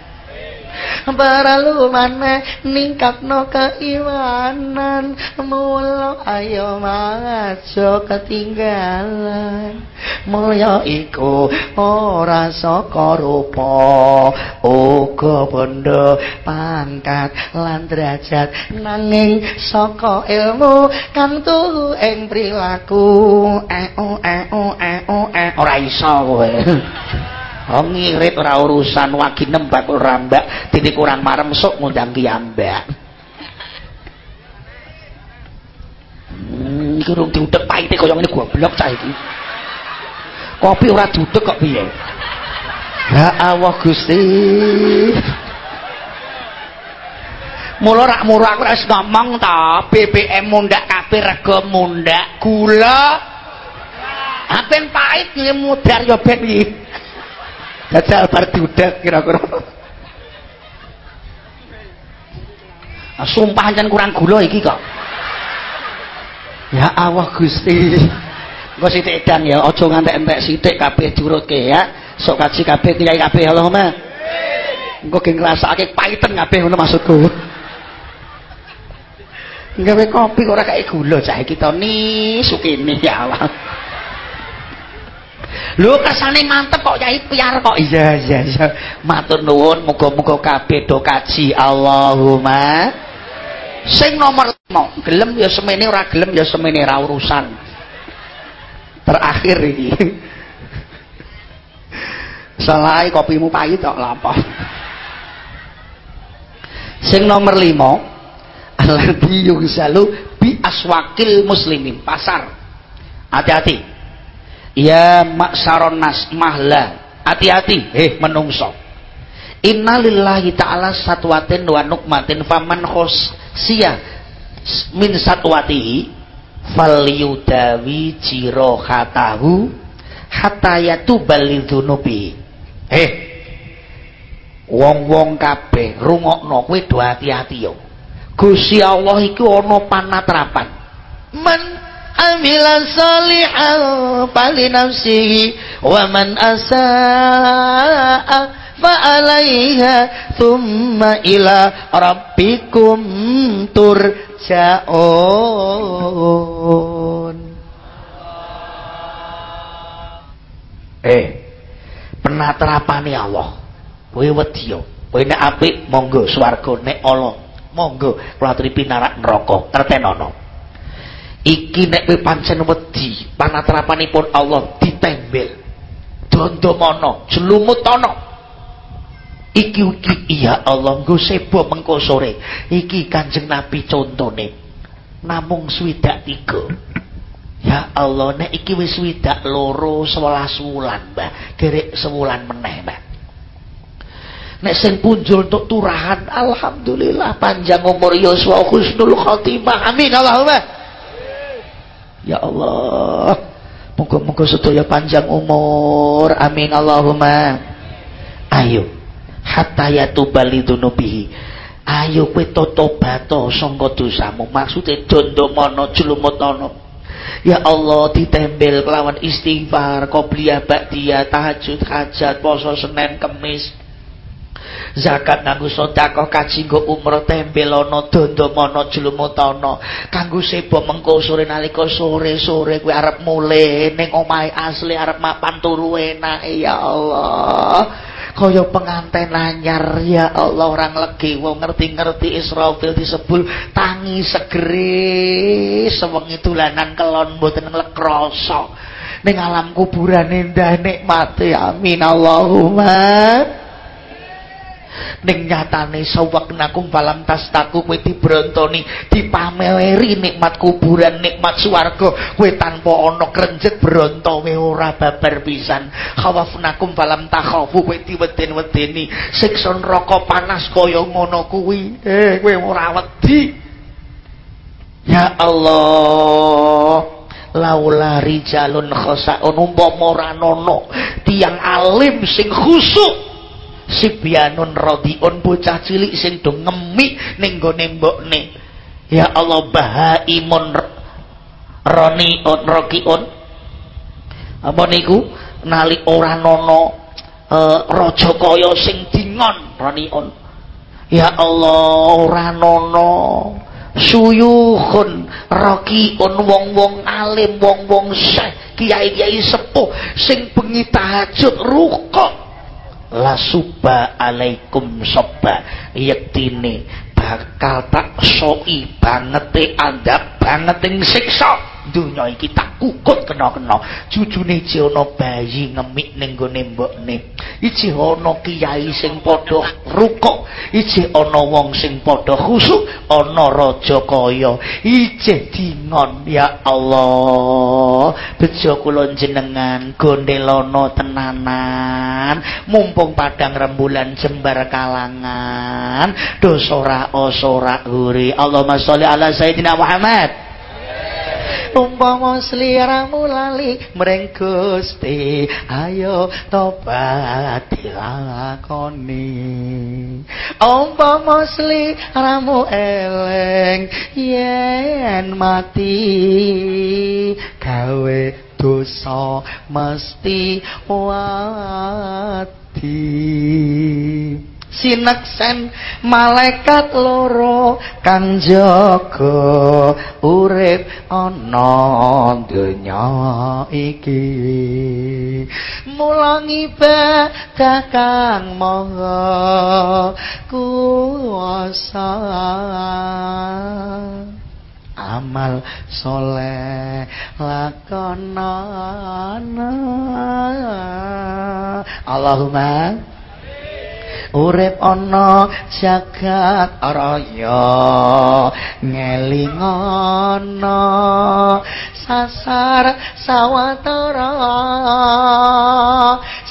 Baralu mana ningkatno keimanan. Mula ayo majo ketinggalan. Mulya iku ora saka rupa. Uga bondo pangkat lan derajat nanging saka ilmu kang tuhu ing prilaku eh oh eh oh eh ora iso kowe Oh ngirit ora urusan wagi nembak ora mbak dadi kurang marem sok ngundang kiyambak. Hmm, kurung diudek paite kaya ngene goblok cah iki. Kopi ora diudek kok piye? Ya Allah Gusti. Mula rak murah aku wis ngomong ta, BBM mundak kabeh rega mundak, gula. Apen pahit mudar ya ben iki. Jajal bar diudak kira-kira. Ah, sumpah jan kurang gula iki kok. Ya Allah Gusti. Engko sithik edan ya, aja ngantek-entek sithik kabeh diurutke ya. Sok kaji kabeh kiai kabeh Allahumma. Engko ge ngrasake paiten kabeh ngono maksudku. Gawe kopi ora kae gula cah iki to ni sukine ya Allah. Lho kesane mantep kok Yai piar kok. Iya iya iya. Matur nuwun muga-muga kabeh do kaji Allahumma. Sing nomor 5, gelem ya semene ora gelem ya semene ra urusan. Terakhir iki. Salai kopimu pahit kok lapo. Sing nomor 5 alladhi yusalu bi aswakil muslimin pasar. Hati-hati. Ya maksaron nas mahla. Hati-hati, eh menungso. Innalillahi ta'ala satwatin wa nukmatin faman khosiyah min satwatihi falyudawi jirohatahu hatta yatubal lidzunubi eh wong-wong kabeh rungokno kowe do ati-ati yo Gusti Allah iki ana panatrapan man amila salihan fali nafsihi wa man asaa fa alaiha thumma ila rabbikum turja'un. Eh penatrapane Allah? Kowe wedi yo? Kowe nek apik monggo swarga nek ala monggo. Kula aturi pinarak neraka. Tertenono iki nek kowe pancen wedi panatrapanipun Allah ditembel dondomono jelumutana iki iki iya Allah nggo sebo mengko sore iki Kanjeng Nabi contone namung swidak tiga Ya Allah, nek iki wis swidak loro 11 wulan, Mbah. Gerek sewulan meneh, Mbah. Nek sing punjul untuk turahan, alhamdulillah panjang umur yuswa husnul khotimah. Amin Allahumma. Ya Allah. Muga-muga sedaya panjang umur. Amin Allahumma. Ayo. Hatta yatubal lidunubihi. Ayo kowe tobat sangka dosamu. Maksude dondomono jlumutana. Ya Allah ditembel kelawan istighfar, qobliyah, ba'diyah, tahajud, hajat, poso Senin, Kemis. Zakat nganggo sedekah kaji nggo umroh tembel ana dandamana jlumutana kanggo sebo mengko sore nalika sore-sore kuwi arep mule ning omahe asli arep mapan turu enak ya Allah. Kaya penganten anyar ya Allah orang legi wong ngerti-ngerti Israfil disebul tangi segeri. Sewengi dolanan kelon mboten nglekroso. Ning alam kuburan indah nikmati amin Allahumma ning nyatane sawaknakum falam tastaku kowe dibrontoni dipameleri nikmat kuburan nikmat swarga. Kowe tanpa ana krenjet bronto we ora babar pisan. Khawafnakum falam takhafu kowe diweden-wedeni. Siksa neraka panas kaya ngono kuwi. Eh kowe ora wedi. Ya Allah laula rijalun khosaun umpama ora ana tiang alim sing khusuk sibyanun radiun bocah cilik sing do ngemik ning gone mbokne ya Allah bahaimun roniun rokiun apa niku? Nali ora nono e, raja kaya sing dingon roniun ya Allah ora nono. Suyuhun rakiun wong-wong alim wong-wong syekh kiai-kiai sepuh sing bengi tahajud rukuk la suba alaikum soba. Yektine bakal tak soi banget anda banget siksa dunya iki tak kukut kena-kena. Jujune iki ana bayi ngemik ning gone mbokne. Iki ana kiai sing padha rukuk. Iki ana wong sing padha khusuk ana raja kaya. Iki dingon ya Allah. Bejo kula jenengan gondelana tenanan. Mumpung padang rembulan jembar kalangan. Dosora osora huri Allahumma sholli ala sayyidina Muhammad umpama sliramu lali mring Gusti ayo tobat dilakoni. Umpama sliramu eleng yen mati gawe dosa mesti wati sineksen malaikat loro kang jaga urip ana donya iki. Mulangi ibadah kang maha kuasa amal soleh lakonana. Allahumma urip ana jagat raya ngelingana sasar sawatara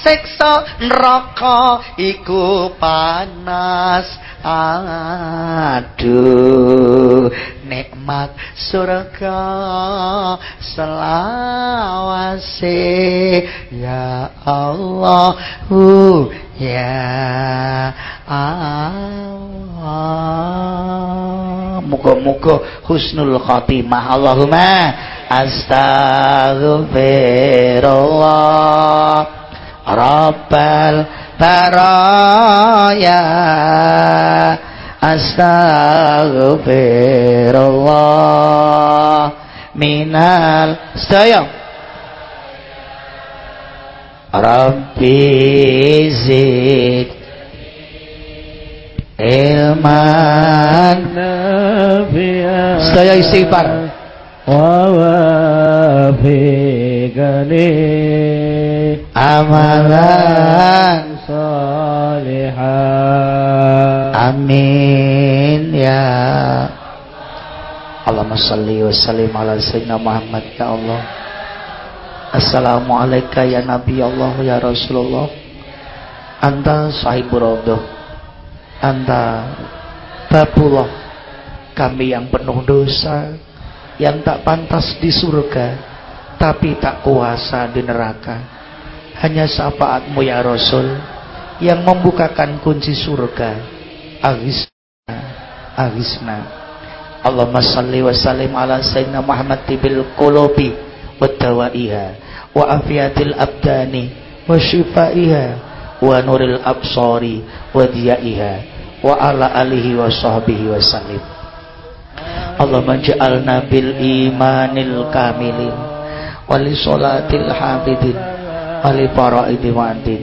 siksa neraka iku panas aduh nikmat surga selawase. Ya Allah ya Allah. Muga-muga husnul khotimah Allahumma astaghfirullah rabbal baraya. Astaghfirullah. Minal sedaya Rabbi zid. Ilman. Sedaya istighfar. Wa wafiqani amalan salihah amin ya. Allahumma salli wa sallim ala sayyidina Muhammad ya Allah. Assalamualaikum ya Nabi Allah ya Rasulullah. Anta sahibur rodoh Anta babullah Kami yang penuh dosa Yang tak pantas di surga Tapi tak kuasa di neraka Hanya syafaatmu ya Rasul Yang membukakan kunci surga. Agisna Agisna Allahumma salli wa sallim ala sayyidina Muhammad tibil qulubi wa dawaiha wa afiatil abdani wa shifaiha wa nuril absari wa diyaiha wa ala alihi wa sahbihi wa sallim. Allahumma ja'alna bil imanil kamilin wa li salatil habidin wa li faraidi wa antin.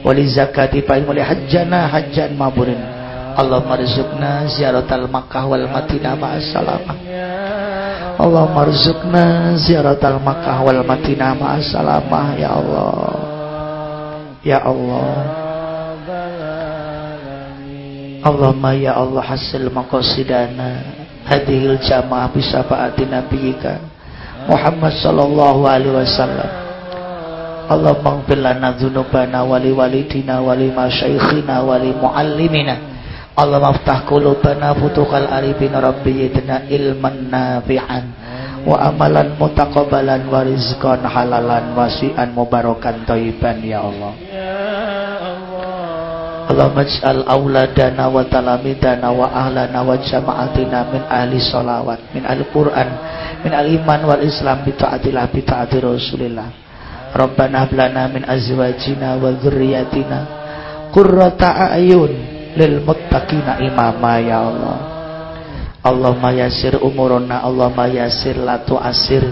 Wa li zakati fa hajjana hajjan maburin. Allahumma rizukna ziaratal Makkah wal Madinah ma'assalamah. Allahumma rizukna ziaratal Makkah wal Madinah ma'assalamah. Ya Allah. Ya Allah. Allahumma ya Allah hasil maqasidana. Hadhil jamaah bisafa'ati nabiyika. Muhammad sallallahu alaihi wasallam Allahumma ighfir lana dzunubana wa li walidina wa li masyaikhina wa li muallimina. Allah maftah qulubana futuhal arifin rabbiyidna ilman nafi'an. Wa amalan mutaqabbalan wa rizqan halalan wasi'an mubarakan thayyiban ya Allah. Allah maj'al auladana wa talamidana wa ahlana wa jama'atina min ahli salawat min ahli Quran min ahli iman wal islam bi ta'atillah rasulillah Rabbana hablana min azwajina wa dzurriyyatina qurrata a'yun lil muttaqina imama ya Allah. Allahumma yasir umuruna Allahumma yasir la tu'asir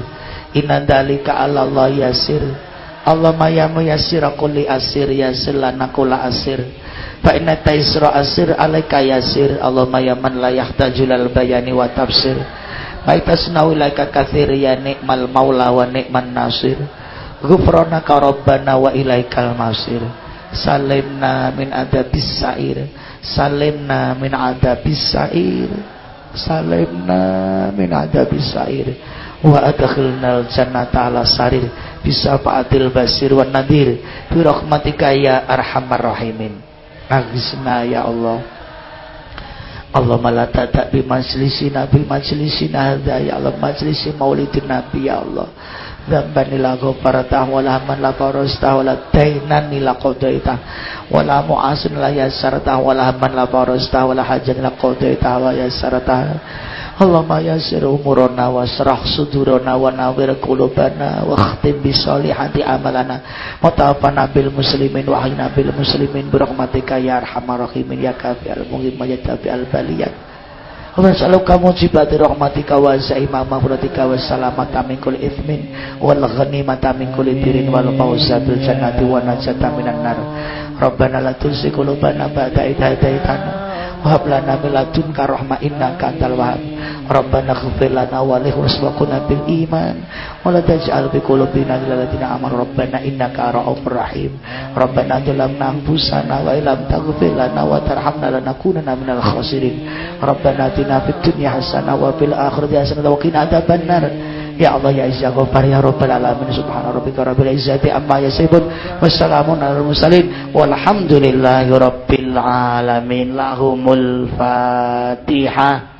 inna dalika ala Allah yasir Allahumma ya muyassir kulli asir yasir kulla asir. Fa inna taisra asir alaika yasir Allahumma ya man la yahtaju lal bayani wa tafsir. Maitasnau ilaika kathir ya ni'mal maula wa ni'man nasir Ghufranaka rabbana wa ilaikal masir. Salimna min adabis sair. Salimna min adabis sa'ir. Salimna min adabis sa'ir. Wa adkhilnal jannata ala sarir. Bisa fa'atil basir wan nadir. Bi rahmatika ya arhamar rahimin. Agisna ya Allah. Allahumma la tata bi majlisina bi majlisina hadza. Ya Allah majlisi maulidin nabi ya Allah Dhanban ila para ta wala man la farasta wa la dainan ila qadaita wala la mu'asin la yasarta wa wala man la farasta wa wala hajan ila qadaita wa yasarta Allahumma yassir umurana wasrah umurona wa nawir kulubana wa khtim bi solihati amalana. Wa nabil muslimin wa ahyina bil muslimin bi rahmatika ya arhamar rahimin ya kafi al muhim ya al baliyat wa nas'aluka mujibati rahmatika wa zaima maghfiratika wa salamata min kulli ithmin wal ghanimata min kulli birin wal fawza bil jannati wa najata minan nar. Rabbana la tuzigh qulubana ba'da idh hadaytana wahab lana min ladunka rahmah innaka antal wahhab rabbana ighfir lana wa li wasbaquna bil iman. Wa la taj'al fi qulubina lil ladzina amanu. Rabbana innaka ra'ufur rahim. Rabbana dhalamna anfusana wa illam taghfir lana wa tarhamna lanakunanna minal khasirin. Rabbana atina fid dunya hasanah wa fil akhirati hasanah wa qina adzabannar Ya Allah ya Izza Ghaffar ya Rabbal Alamin. Subhana Rabbika Rabbil Izzati Amma Yasibun Wassalamun ala mursalin. Walhamdulillahi Rabbil Alamin Lahumul Fatihah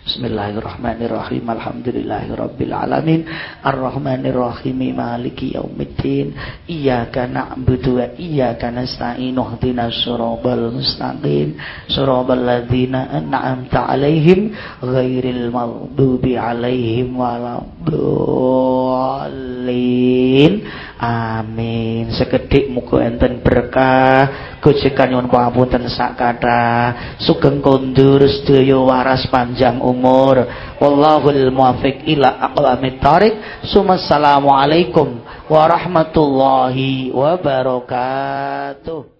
Bismillahirrahmanirrahim. Alhamdulillahirabbil alamin. Arrahmanirrahim. Maliki yaumiddin. Iyyaka na'budu wa iyyaka nasta'in. Ihdinas siratal mustaqim. Siratal ladzina an'amta 'alaihim ghairil maghdubi 'alaihim waladdallin. Amin. Sekedhik muga enten berkah, gojekan nyuwun pangapunten sak kathah, sugeng kondur sedaya waras panjang umur. Wallahul muwaffiq ila aqwamit thariq. Sumassalamualaikum warahmatullahi wabarakatuh.